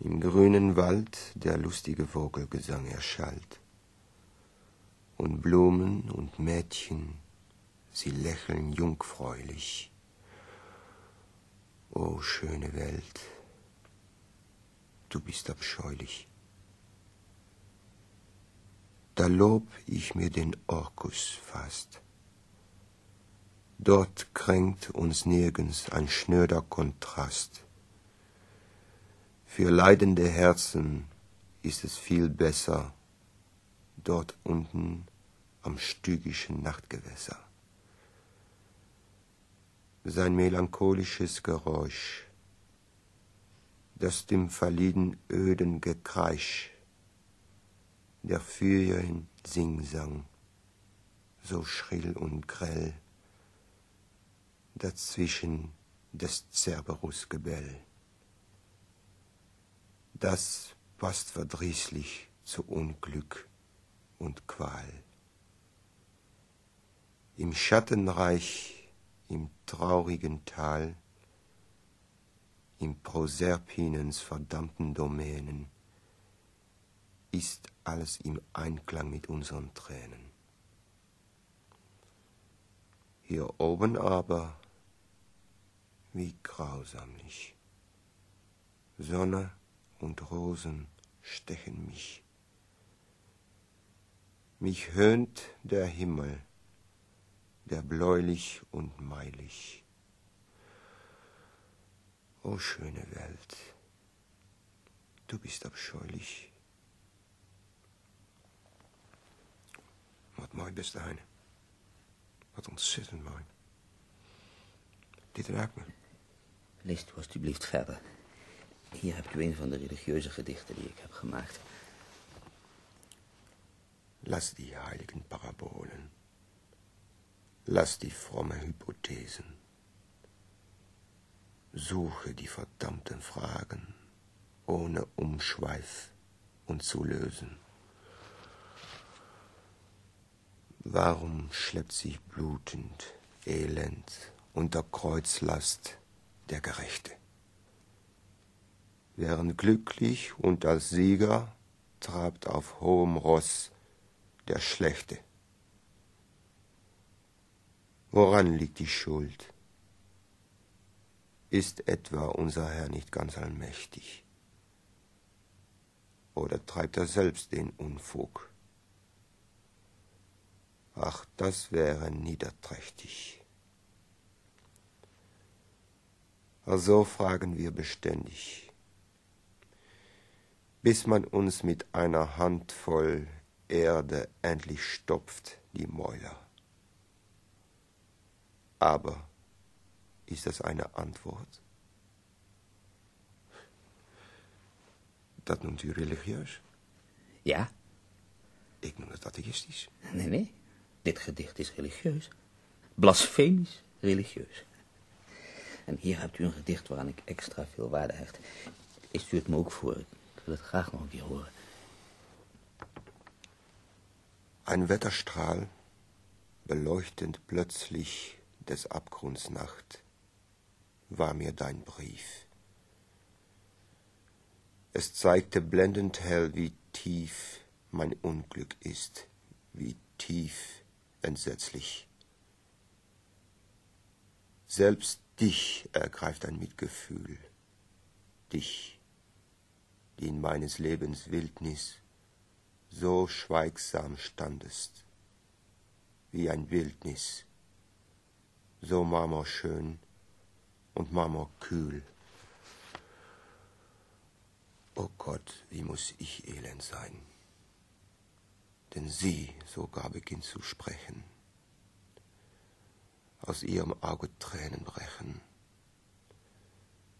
Im grünen Wald der lustige Vogelgesang erschallt. Und Blumen und Mädchen, sie lächeln jungfräulich. O schöne Welt, du bist abscheulich. Da lob ich mir den Orkus fast. Dort kränkt uns nirgends ein schnöder Kontrast. Für leidende Herzen ist es viel besser, dort unten am stygischen Nachtgewässer. Sein melancholisches Geräusch, das dem verliehen öden Gekreisch, der Fürien Singsang, so schrill und grell, dazwischen des Cerberus Gebell. Das passt verdrießlich zu Unglück und Qual. Im Schattenreich, im traurigen Tal, im Proserpinens verdammten Domänen, ist alles im Einklang mit unseren Tränen. Hier oben aber, wie grausamlich. Sonne und Rosen stechen mich. Mich höhnt der Himmel, der bläulich und meilig. O schöne Welt, du bist abscheulich. Wat mooi, beste Heine. Wat ontzettend mooi. Dit raakt me. Leest u alstublieft verder. Hier hebt u een van de religieuze gedichten die ik heb gemaakt. Lass die heiligen Parabolen. Lass die fromme Hypothesen. Suche die verdammten Fragen, ohne Umschweif und zu lösen. Warum schleppt sich blutend, elend unter Kreuzlast der Gerechte? Während glücklich und als Sieger trabt auf hohem Ross der Schlechte. Woran liegt die Schuld? Ist etwa unser Herr nicht ganz allmächtig? Oder treibt er selbst den Unfug? Ach, das wäre niederträchtig. Also fragen wir beständig, bis man uns mit einer Handvoll Erde endlich stopft die Mäuler. Aber ist das eine Antwoord? Dat noemt u religieus? Ja? Ik noem het atheïstisch. Nee, nee. Dit gedicht is religieus. Blasfemisch religieus. En hier hebt u een gedicht waaraan ik extra veel waarde hecht. Is u het me ook voor? Ik wil het graag nog een keer horen. Ein Wetterstrahl, beleuchtend plötzlich des Abgrunds Nacht, war mir dein Brief. Es zeigte blendend hell, wie tief mein Unglück ist, wie tief entsetzlich. Selbst dich ergreift ein Mitgefühl, dich, die in meines Lebens Wildnis so schweigsam standest, wie ein Wildnis, so marmorschön und marmorkühl. O oh Gott, wie muss ich elend sein? Denn sie sogar beginnt zu sprechen, aus ihrem Auge Tränen brechen.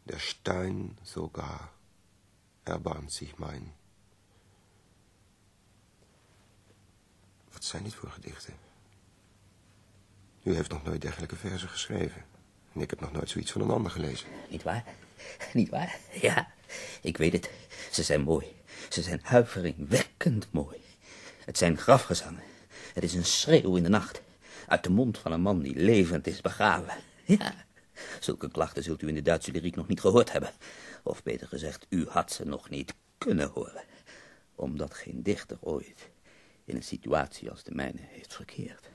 Der Stein sogar erbarmt sich mein. Wat zijn dit voor gedichten? U heeft nog nooit dergelijke verzen geschreven. En ik heb nog nooit zoiets van een ander gelezen. Niet waar? Niet waar? Ja, ik weet het. Ze zijn mooi. Ze zijn huiveringwekkend mooi. Het zijn grafgezangen. Het is een schreeuw in de nacht. Uit de mond van een man die levend is begraven. Ja, zulke klachten zult u in de Duitse lyriek nog niet gehoord hebben. Of beter gezegd, u had ze nog niet kunnen horen. Omdat geen dichter ooit in een situatie als de mijne heeft verkeerd.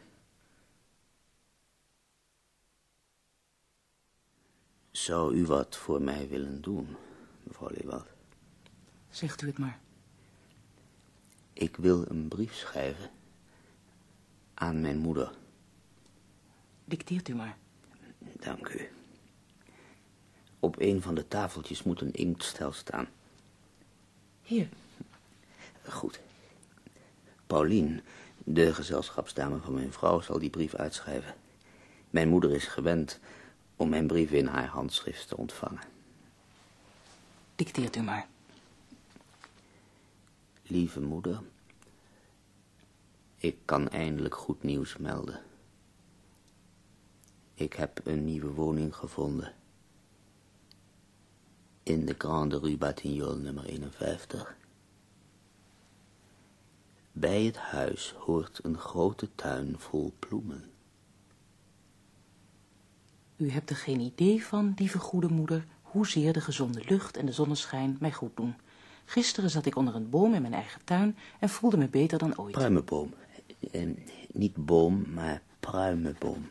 Zou u wat voor mij willen doen, mevrouw Leewald? Zegt u het maar. Ik wil een brief schrijven aan mijn moeder. Dicteert u maar. Dank u. Op een van de tafeltjes moet een inktstel staan. Hier. Goed. Paulien, de gezelschapsdame van mijn vrouw, zal die brief uitschrijven. Mijn moeder is gewend om mijn brief in haar handschrift te ontvangen. Dicteert u maar. Lieve moeder, ik kan eindelijk goed nieuws melden. Ik heb een nieuwe woning gevonden. In de Grande Rue Batignolles nummer 51. Bij het huis hoort een grote tuin vol bloemen. U hebt er geen idee van, lieve goede moeder, hoezeer de gezonde lucht en de zonneschijn mij goed doen. Gisteren zat ik onder een boom in mijn eigen tuin en voelde me beter dan ooit. Pruimenboom. Eh, niet boom, maar pruimenboom.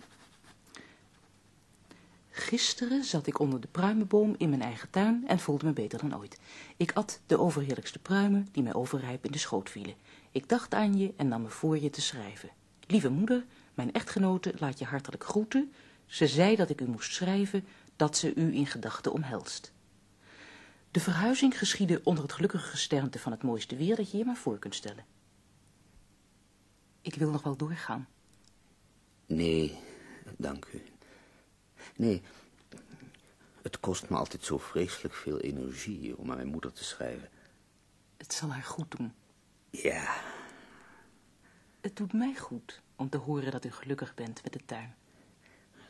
Gisteren zat ik onder de pruimenboom in mijn eigen tuin en voelde me beter dan ooit. Ik at de overheerlijkste pruimen die mij overrijp in de schoot vielen. Ik dacht aan je en nam me voor je te schrijven. Lieve moeder, mijn echtgenote laat je hartelijk groeten. Ze zei dat ik u moest schrijven, dat ze u in gedachten omhelst. De verhuizing geschiedde onder het gelukkige gesternte van het mooiste weer dat je je maar voor kunt stellen. Ik wil nog wel doorgaan. Nee, dank u. Nee, Het kost me altijd zo vreselijk veel energie om aan mijn moeder te schrijven. Het zal haar goed doen. Ja, Het doet mij goed om te horen dat u gelukkig bent met de tuin.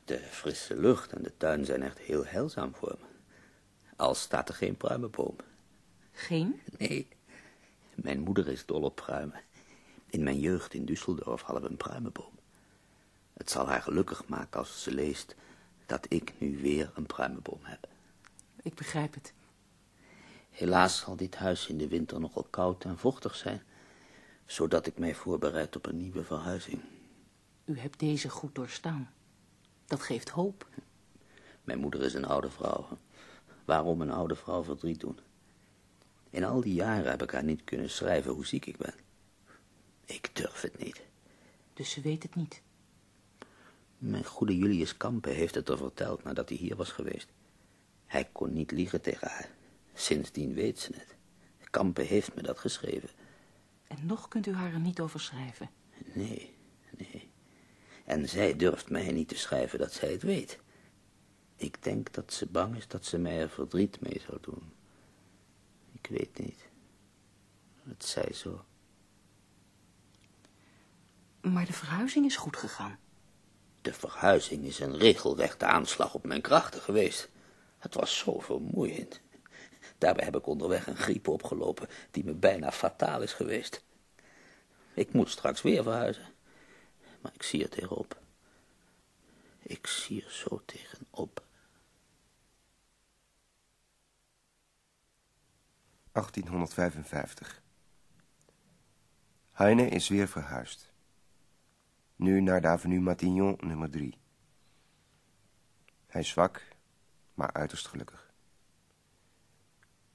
de frisse lucht en de tuin zijn echt heel heilzaam voor me. Al staat er geen pruimenboom. Geen? Nee, mijn moeder is dol op pruimen. In mijn jeugd in Düsseldorf hadden we een pruimenboom. Het zal haar gelukkig maken als ze leest dat ik nu weer een pruimenboom heb. Ik begrijp het. Helaas zal dit huis in de winter nogal koud en vochtig zijn, zodat ik mij voorbereid op een nieuwe verhuizing. U hebt deze goed doorstaan. Dat geeft hoop. Mijn moeder is een oude vrouw. Waarom een oude vrouw verdriet doen? In al die jaren heb ik haar niet kunnen schrijven hoe ziek ik ben. Ik durf het niet. Dus ze weet het niet. Mijn goede Julius Kampe heeft het er verteld nadat hij hier was geweest. Hij kon niet liegen tegen haar. Sindsdien weet ze het. Kampe heeft me dat geschreven. En nog kunt u haar er niet over schrijven. Nee, nee. En zij durft mij niet te schrijven dat zij het weet. Ik denk dat ze bang is dat ze mij er verdriet mee zou doen. Ik weet niet. Het zij zo. Maar de verhuizing is goed gegaan. De verhuizing is een regelrechte aanslag op mijn krachten geweest. Het was zo vermoeiend. Daarbij heb ik onderweg een griep opgelopen die me bijna fataal is geweest. Ik moet straks weer verhuizen. Maar ik zie er tegenop. Ik zie er zo tegenop. 1855. Heine is weer verhuisd. Nu naar de avenue Matignon nummer 3. Hij is zwak, maar uiterst gelukkig.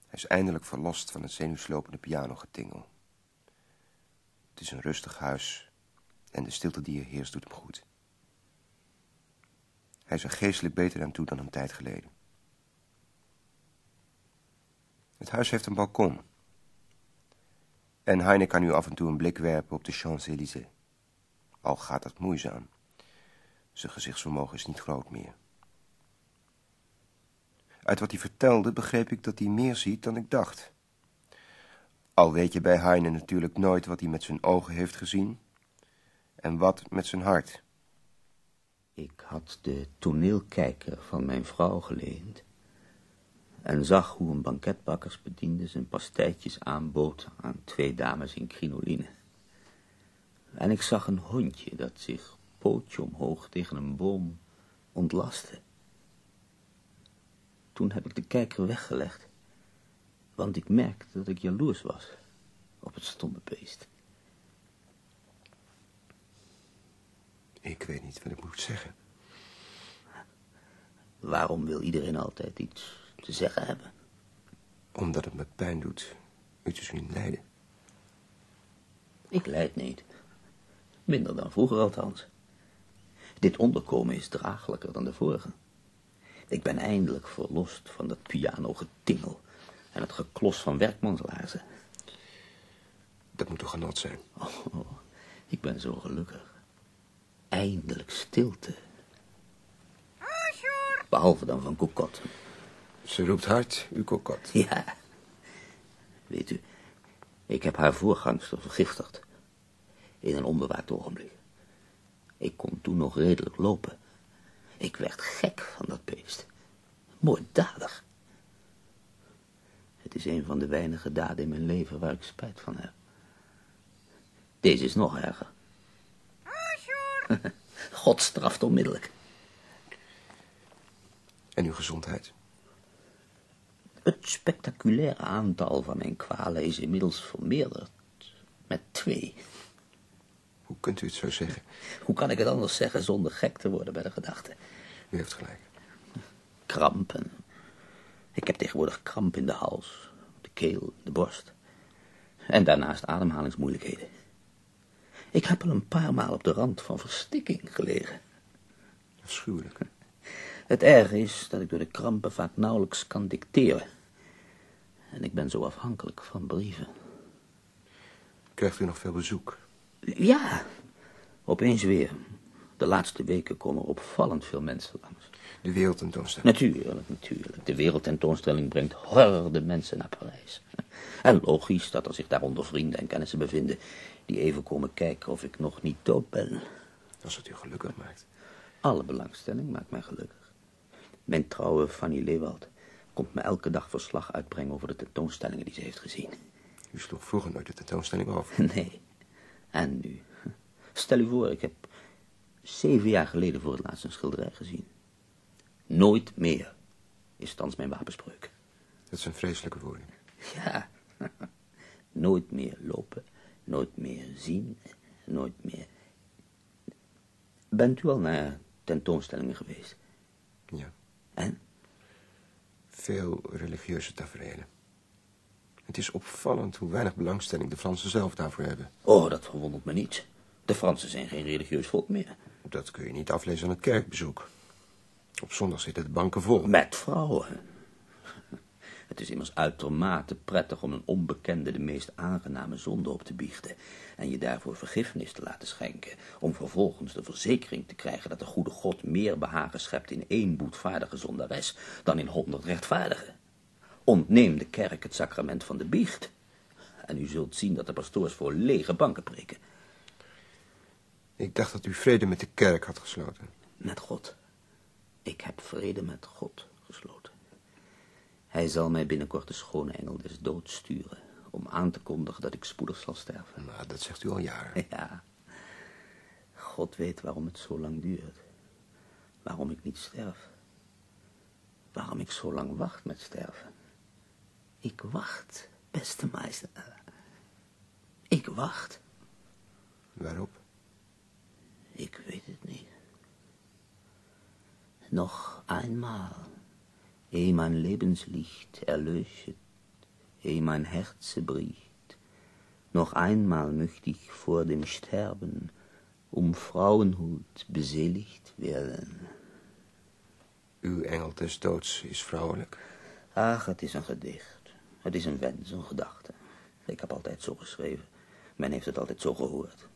Hij is eindelijk verlost van het zenuwslopende pianogetingel. Het is een rustig huis en de stilte die er heerst doet hem goed. Hij is er geestelijk beter aan toe dan een tijd geleden. Het huis heeft een balkon. En Heine kan nu af en toe een blik werpen op de Champs-Élysées. Al gaat dat moeizaam. Zijn gezichtsvermogen is niet groot meer. Uit wat hij vertelde begreep ik dat hij meer ziet dan ik dacht. Al weet je bij Heine natuurlijk nooit wat hij met zijn ogen heeft gezien... en wat met zijn hart. Ik had de toneelkijker van mijn vrouw geleend... en zag hoe een banketbakkersbediende zijn pastijtjes aanbood... aan twee dames in crinoline. En ik zag een hondje dat zich pootje omhoog tegen een boom ontlastte. Toen heb ik de kijker weggelegd, want ik merkte dat ik jaloers was op het stomme beest. Ik weet niet wat ik moet zeggen. Waarom wil iedereen altijd iets te zeggen hebben? Omdat het me pijn doet u te zien lijden. Ik lijd niet. Minder dan vroeger althans. Dit onderkomen is draaglijker dan de vorige. Ik ben eindelijk verlost van dat pianogetingel en het geklos van werkmanslaarzen. Dat moet toch genot zijn? Oh, ik ben zo gelukkig. Eindelijk stilte. Behalve dan van Cocotte. Ze roept hard, uw kokot. Ja. Weet u, ik heb haar voorgangster vergiftigd. In een onbewaakt ogenblik. Ik kon toen nog redelijk lopen. Ik werd gek van dat beest. Moorddadig. Het is een van de weinige daden in mijn leven waar ik spijt van heb. Deze is nog erger. God straft onmiddellijk. En uw gezondheid? Het spectaculaire aantal van mijn kwalen is inmiddels vermeerderd. Met twee. Hoe kunt u het zo zeggen? Hoe kan ik het anders zeggen zonder gek te worden bij de gedachte? U heeft gelijk. Krampen. Ik heb tegenwoordig kramp in de hals, de keel, de borst. En daarnaast ademhalingsmoeilijkheden. Ik heb al een paar maal op de rand van verstikking gelegen. Afschuwelijk. Het erge is dat ik door de krampen vaak nauwelijks kan dicteren. En ik ben zo afhankelijk van brieven. Krijgt u nog veel bezoek? Ja, opeens weer. De laatste weken komen er opvallend veel mensen langs. De wereldtentoonstelling. Natuurlijk, natuurlijk. De wereldtentoonstelling brengt horden mensen naar Parijs. En logisch dat er zich daaronder vrienden en kennissen bevinden... die even komen kijken of ik nog niet dood ben. Als het u gelukkig maakt. Alle belangstelling maakt mij gelukkig. Mijn trouwe Fanny Leewald komt me elke dag verslag uitbrengen... over de tentoonstellingen die ze heeft gezien. U sloeg vroeger nooit de tentoonstelling over. Nee. En nu? Stel u voor, ik heb zeven jaar geleden voor het laatst een schilderij gezien. Nooit meer is thans mijn wapenspreuk. Dat is een vreselijke woording. Ja. nooit meer lopen, nooit meer zien, nooit meer... Bent u al naar tentoonstellingen geweest? Ja. En? Veel religieuze tafereelen. Het is opvallend hoe weinig belangstelling de Fransen zelf daarvoor hebben. Oh, dat verwondert me niet. De Fransen zijn geen religieus volk meer. Dat kun je niet aflezen aan het kerkbezoek. Op zondag zitten de banken vol. Met vrouwen. Is immers uitermate prettig om een onbekende de meest aangename zonde op te biechten en je daarvoor vergiffenis te laten schenken, om vervolgens de verzekering te krijgen dat de goede God meer behagen schept in één boetvaardige zondares dan in honderd rechtvaardige. Ontneem de kerk het sacrament van de biecht en u zult zien dat de pastoors voor lege banken preken. Ik dacht dat u vrede met de kerk had gesloten. Met God. Ik heb vrede met God gesloten. Hij zal mij binnenkort de schone engel des doods sturen... om aan te kondigen dat ik spoedig zal sterven. Nou, dat zegt u al jaren. Ja. God weet waarom het zo lang duurt. Waarom ik niet sterf. Waarom ik zo lang wacht met sterven. Ik wacht, beste meester. Ik wacht. Waarop? Ik weet het niet. Noch einmal, ehe mein Lebenslicht erlöschet, ehe mein Herze bricht, noch einmal möchte ich vor dem Sterben um Frauenhut beseligt werden. Uw engel des doods is vrouwelijk. Ach, het is een gedicht. Het is een wens, een gedachte. Ik heb altijd zo geschreven. Men heeft het altijd zo gehoord.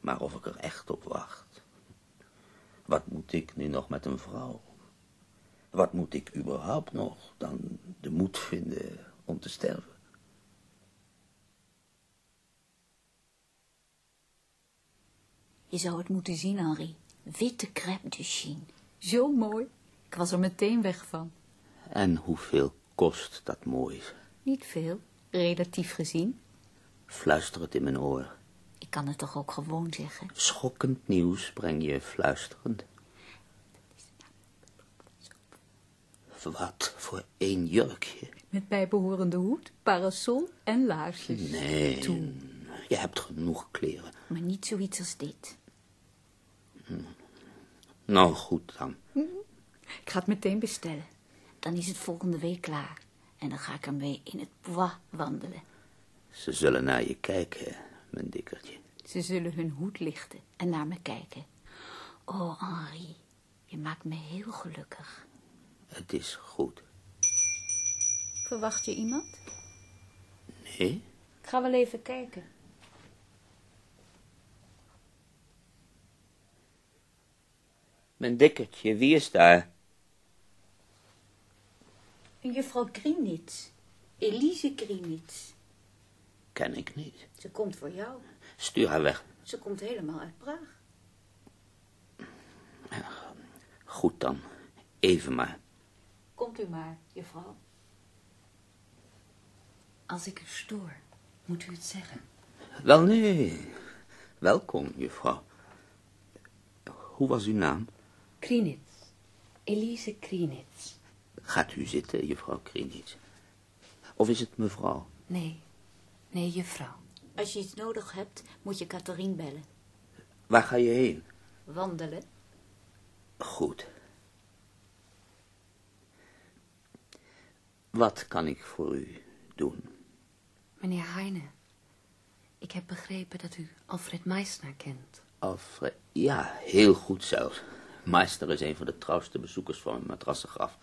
Maar of ik er echt op wacht. Wat moet ik nu nog met een vrouw? Wat moet ik überhaupt nog dan de moed vinden om te sterven? Je zou het moeten zien, Henri. Witte crêpe de Chine. Zo mooi. Ik was er meteen weg van. En hoeveel kost dat mooi? Niet veel, relatief gezien. Fluister het in mijn oor. Ik kan het toch ook gewoon zeggen. Schokkend nieuws breng je fluisterend. Wat voor één jurkje. Met bijbehorende hoed, parasol en laarsjes. Nee, Toe. je hebt genoeg kleren. Maar niet zoiets als dit. Nou, goed dan. Ik ga het meteen bestellen. Dan is het volgende week klaar. En dan ga ik ermee in het bois wandelen. Ze zullen naar je kijken, mijn dikkertje. Ze zullen hun hoed lichten en naar me kijken. Oh, Henri, je maakt me heel gelukkig. Het is goed. Verwacht je iemand? Nee? Ik ga wel even kijken. Mijn dikkertje, wie is daar? Juffrouw Krienitz. Elise Krienitz. Ken ik niet. Ze komt voor jou. Stuur haar weg. Ze komt helemaal uit Praag. Goed dan. Even maar. Komt u maar, juffrouw. Als ik u stoor, moet u het zeggen. Wel, nee. Welkom, juffrouw. Hoe was uw naam? Krienitz. Elise Krienitz. Gaat u zitten, juffrouw Krienitz. Of is het mevrouw? Nee, nee, juffrouw. Als je iets nodig hebt, moet je Catherine bellen. Waar ga je heen? Wandelen. Goed. Wat kan ik voor u doen? Meneer Heine, ik heb begrepen dat u Alfred Meissner kent. Alfred, ja, heel goed zelfs. Meister is een van de trouwste bezoekers van mijn matrassengraf.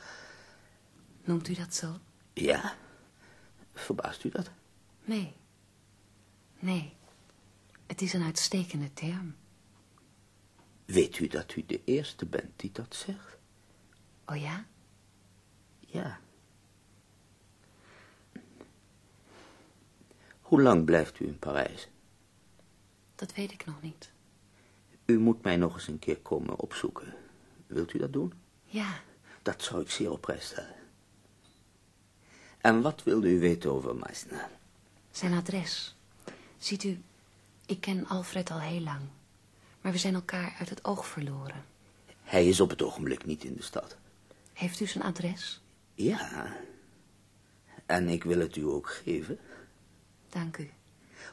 Noemt u dat zo? Ja? Verbaast u dat? Nee. Nee. Het is een uitstekende term. Weet u dat u de eerste bent die dat zegt? Oh ja? Ja. Hoe lang blijft u in Parijs? Dat weet ik nog niet. U moet mij nog eens een keer komen opzoeken. Wilt u dat doen? Ja, Dat zou ik zeer op prijs stellen. En wat wilde u weten over Meisner? zijn adres. Ziet u, ik ken Alfred al heel lang. Maar we zijn elkaar uit het oog verloren. Hij is op het ogenblik niet in de stad. Heeft u zijn adres? Ja. En ik wil het u ook geven. Dank u.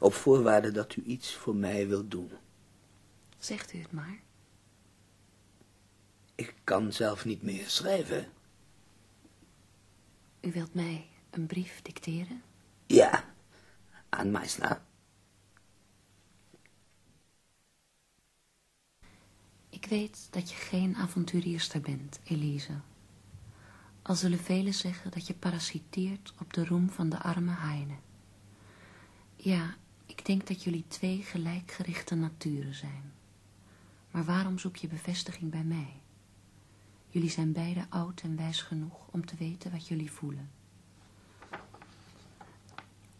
Op voorwaarde dat u iets voor mij wilt doen. Zegt u het maar. Ik kan zelf niet meer schrijven. U wilt mij een brief dicteren? Ja, aan Meisner. Ik weet dat je geen avonturierster bent, Elise. Al zullen velen zeggen dat je parasiteert op de roem van de arme Heine. Ja, ik denk dat jullie twee gelijkgerichte naturen zijn. Maar waarom zoek je bevestiging bij mij? Jullie zijn beide oud en wijs genoeg om te weten wat jullie voelen.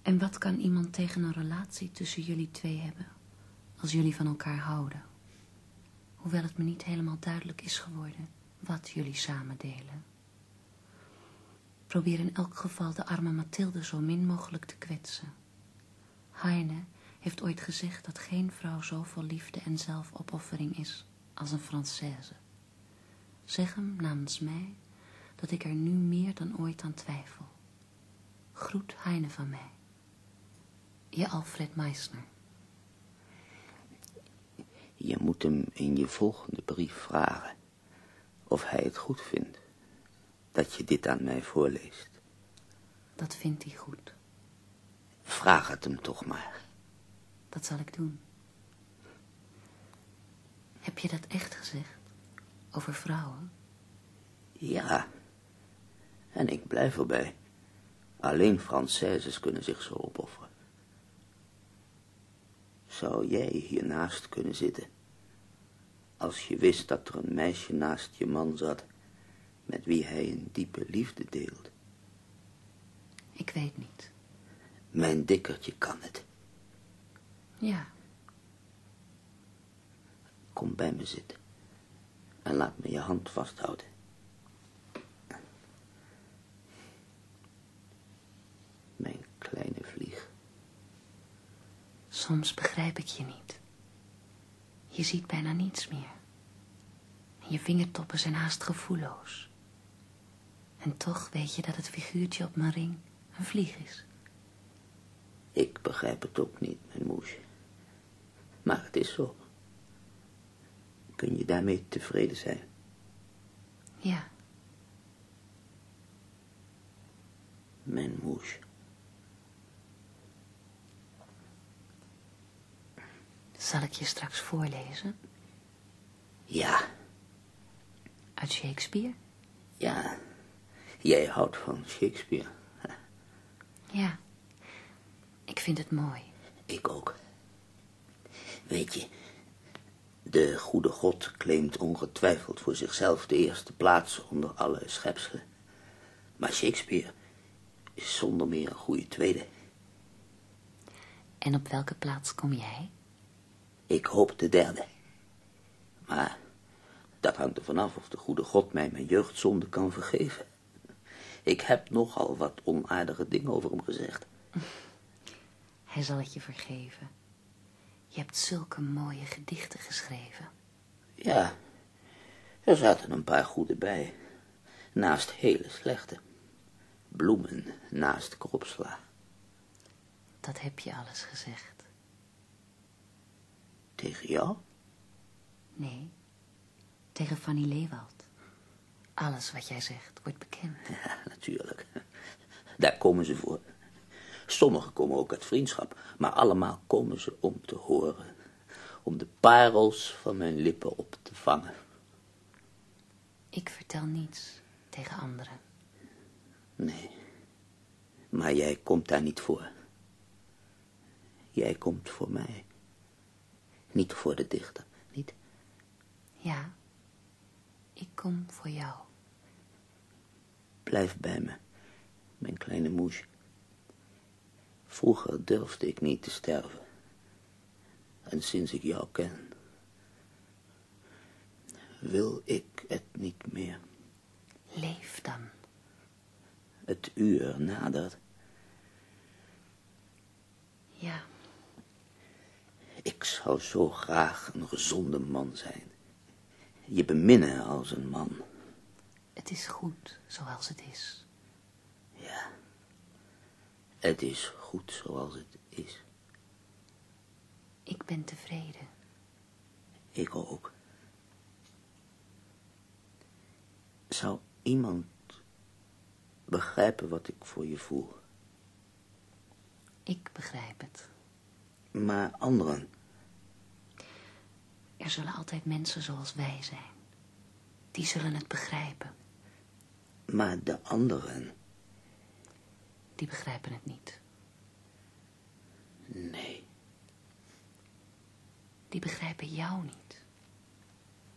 En wat kan iemand tegen een relatie tussen jullie twee hebben, als jullie van elkaar houden? Hoewel het me niet helemaal duidelijk is geworden wat jullie samen delen. Probeer in elk geval de arme Mathilde zo min mogelijk te kwetsen. Heine heeft ooit gezegd dat geen vrouw zo vol liefde en zelfopoffering is als een Française. Zeg hem namens mij dat ik er nu meer dan ooit aan twijfel. Groet Heine van mij. Je Alfred Meisner. Je moet hem in je volgende brief vragen of hij het goed vindt dat je dit aan mij voorleest. Dat vindt hij goed. Vraag het hem toch maar. Dat zal ik doen. Heb je dat echt gezegd? Over vrouwen? Ja, en ik blijf erbij. Alleen Françaises kunnen zich zo opofferen. Zou jij hiernaast kunnen zitten? Als je wist dat er een meisje naast je man zat, met wie hij een diepe liefde deelt. Ik weet niet. Mijn dikkertje kan het. Ja, Kom bij me zitten. En laat me je hand vasthouden. Mijn kleine vlieg. soms begrijp ik je niet. Je ziet bijna niets meer. Je vingertoppen zijn haast gevoelloos. En toch weet je dat het figuurtje op mijn ring een vlieg is. Ik begrijp het ook niet, mijn moesje. Maar het is zo. Kun je daarmee tevreden zijn? Ja, Mijn moesje. zal ik je straks voorlezen? Ja, Uit Shakespeare? ja. Jij houdt van Shakespeare. Ja, ik vind het mooi. Ik ook. Weet je, de goede God claimt ongetwijfeld voor zichzelf de eerste plaats onder alle schepselen. Maar Shakespeare is zonder meer een goede tweede. En op welke plaats kom jij? Ik hoop de derde. Maar dat hangt er vanaf of de goede God mij mijn jeugdzonde kan vergeven. Ik heb nogal wat onaardige dingen over hem gezegd. Hij zal het je vergeven. Je hebt zulke mooie gedichten geschreven. Ja, er zaten een paar goede bij. Naast hele slechte. Bloemen naast kropsla. Dat heb je alles gezegd. Tegen jou? Nee, tegen Fanny Leewald. Alles wat jij zegt wordt bekend. Ja, natuurlijk. Daar komen ze voor. Sommigen komen ook uit vriendschap, maar allemaal komen ze om te horen. Om de parels van mijn lippen op te vangen. Ik vertel niets tegen anderen. Nee, maar jij komt daar niet voor. Jij komt voor mij. Niet voor de dichter, niet? Ja, ik kom voor jou. Blijf bij me, mijn kleine moes. Vroeger durfde ik niet te sterven. En sinds ik jou ken, wil ik het niet meer. Leef dan. Het uur nadert. Ja, Ik zou zo graag een gezonde man zijn. Je beminnen als een man. het is goed zoals het is. Ja, het is goed zoals het is. Ik ben tevreden. Ik ook. Zou iemand begrijpen wat ik voor je voel? Ik begrijp het. Maar anderen, Er zullen altijd mensen zoals wij zijn. Die zullen het begrijpen. maar de anderen, Die begrijpen het niet. nee, Die begrijpen jou niet.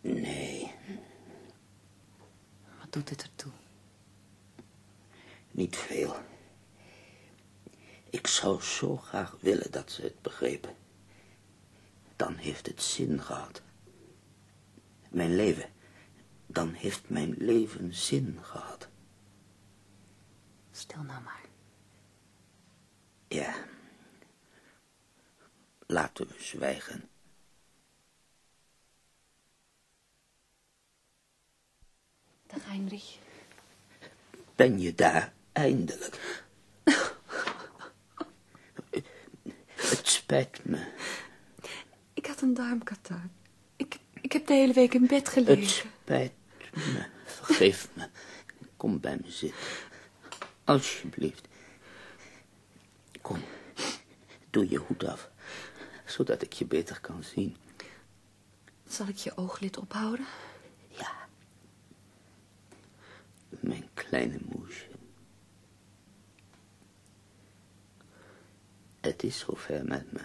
nee, Wat doet het ertoe? niet veel. Ik zou zo graag willen dat ze het begrepen. Dan heeft het zin gehad. Mijn leven, dan heeft mijn leven zin gehad. Stil nou maar. Ja. Laten we zwijgen. Dag Heinrich. Ben je daar eindelijk? Het spijt me. Ik had een darmkatar. Ik, ik heb de hele week in bed Het gelegen. spijt me. Vergeef me. Kom bij me zitten. Alsjeblieft. Kom. Doe je hoed af. Zodat ik je beter kan zien. Zal ik je ooglid ophouden? Ja. Mijn kleine moesje. Het is zover met me.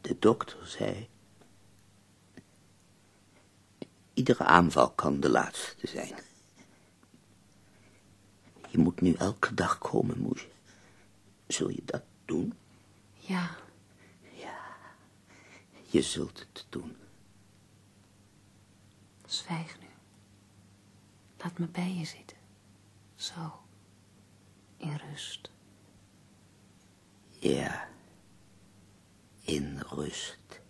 De dokter zei... Iedere aanval kan de laatste zijn. Je moet nu elke dag komen, moesje. Zul je dat doen? Ja, Je zult het doen. zwijg nu. Laat me bij je zitten. Zo. In rust. Ja. In rust.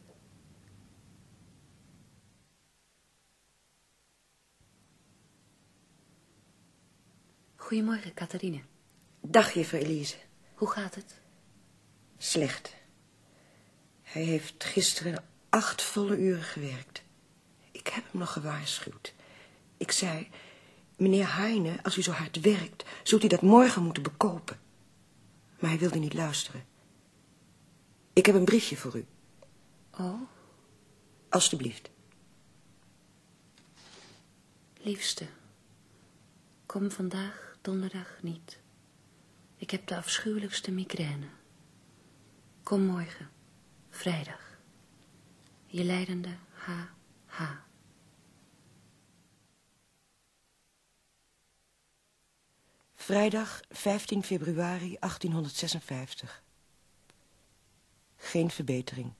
Goedemorgen, Catharine. Dag, juffrouw Elise. Hoe gaat het? Slecht. Hij heeft gisteren acht volle uren gewerkt. Ik heb hem nog gewaarschuwd. Ik zei, meneer Heine, als u zo hard werkt, zult u dat morgen moeten bekopen. Maar hij wilde niet luisteren. Ik heb een briefje voor u. Oh, Alsjeblieft. liefste. Kom vandaag, donderdag, niet. Ik heb de afschuwelijkste migraine. Kom morgen, vrijdag. Je leidende H.H. Vrijdag 15 februari 1856. Geen verbetering.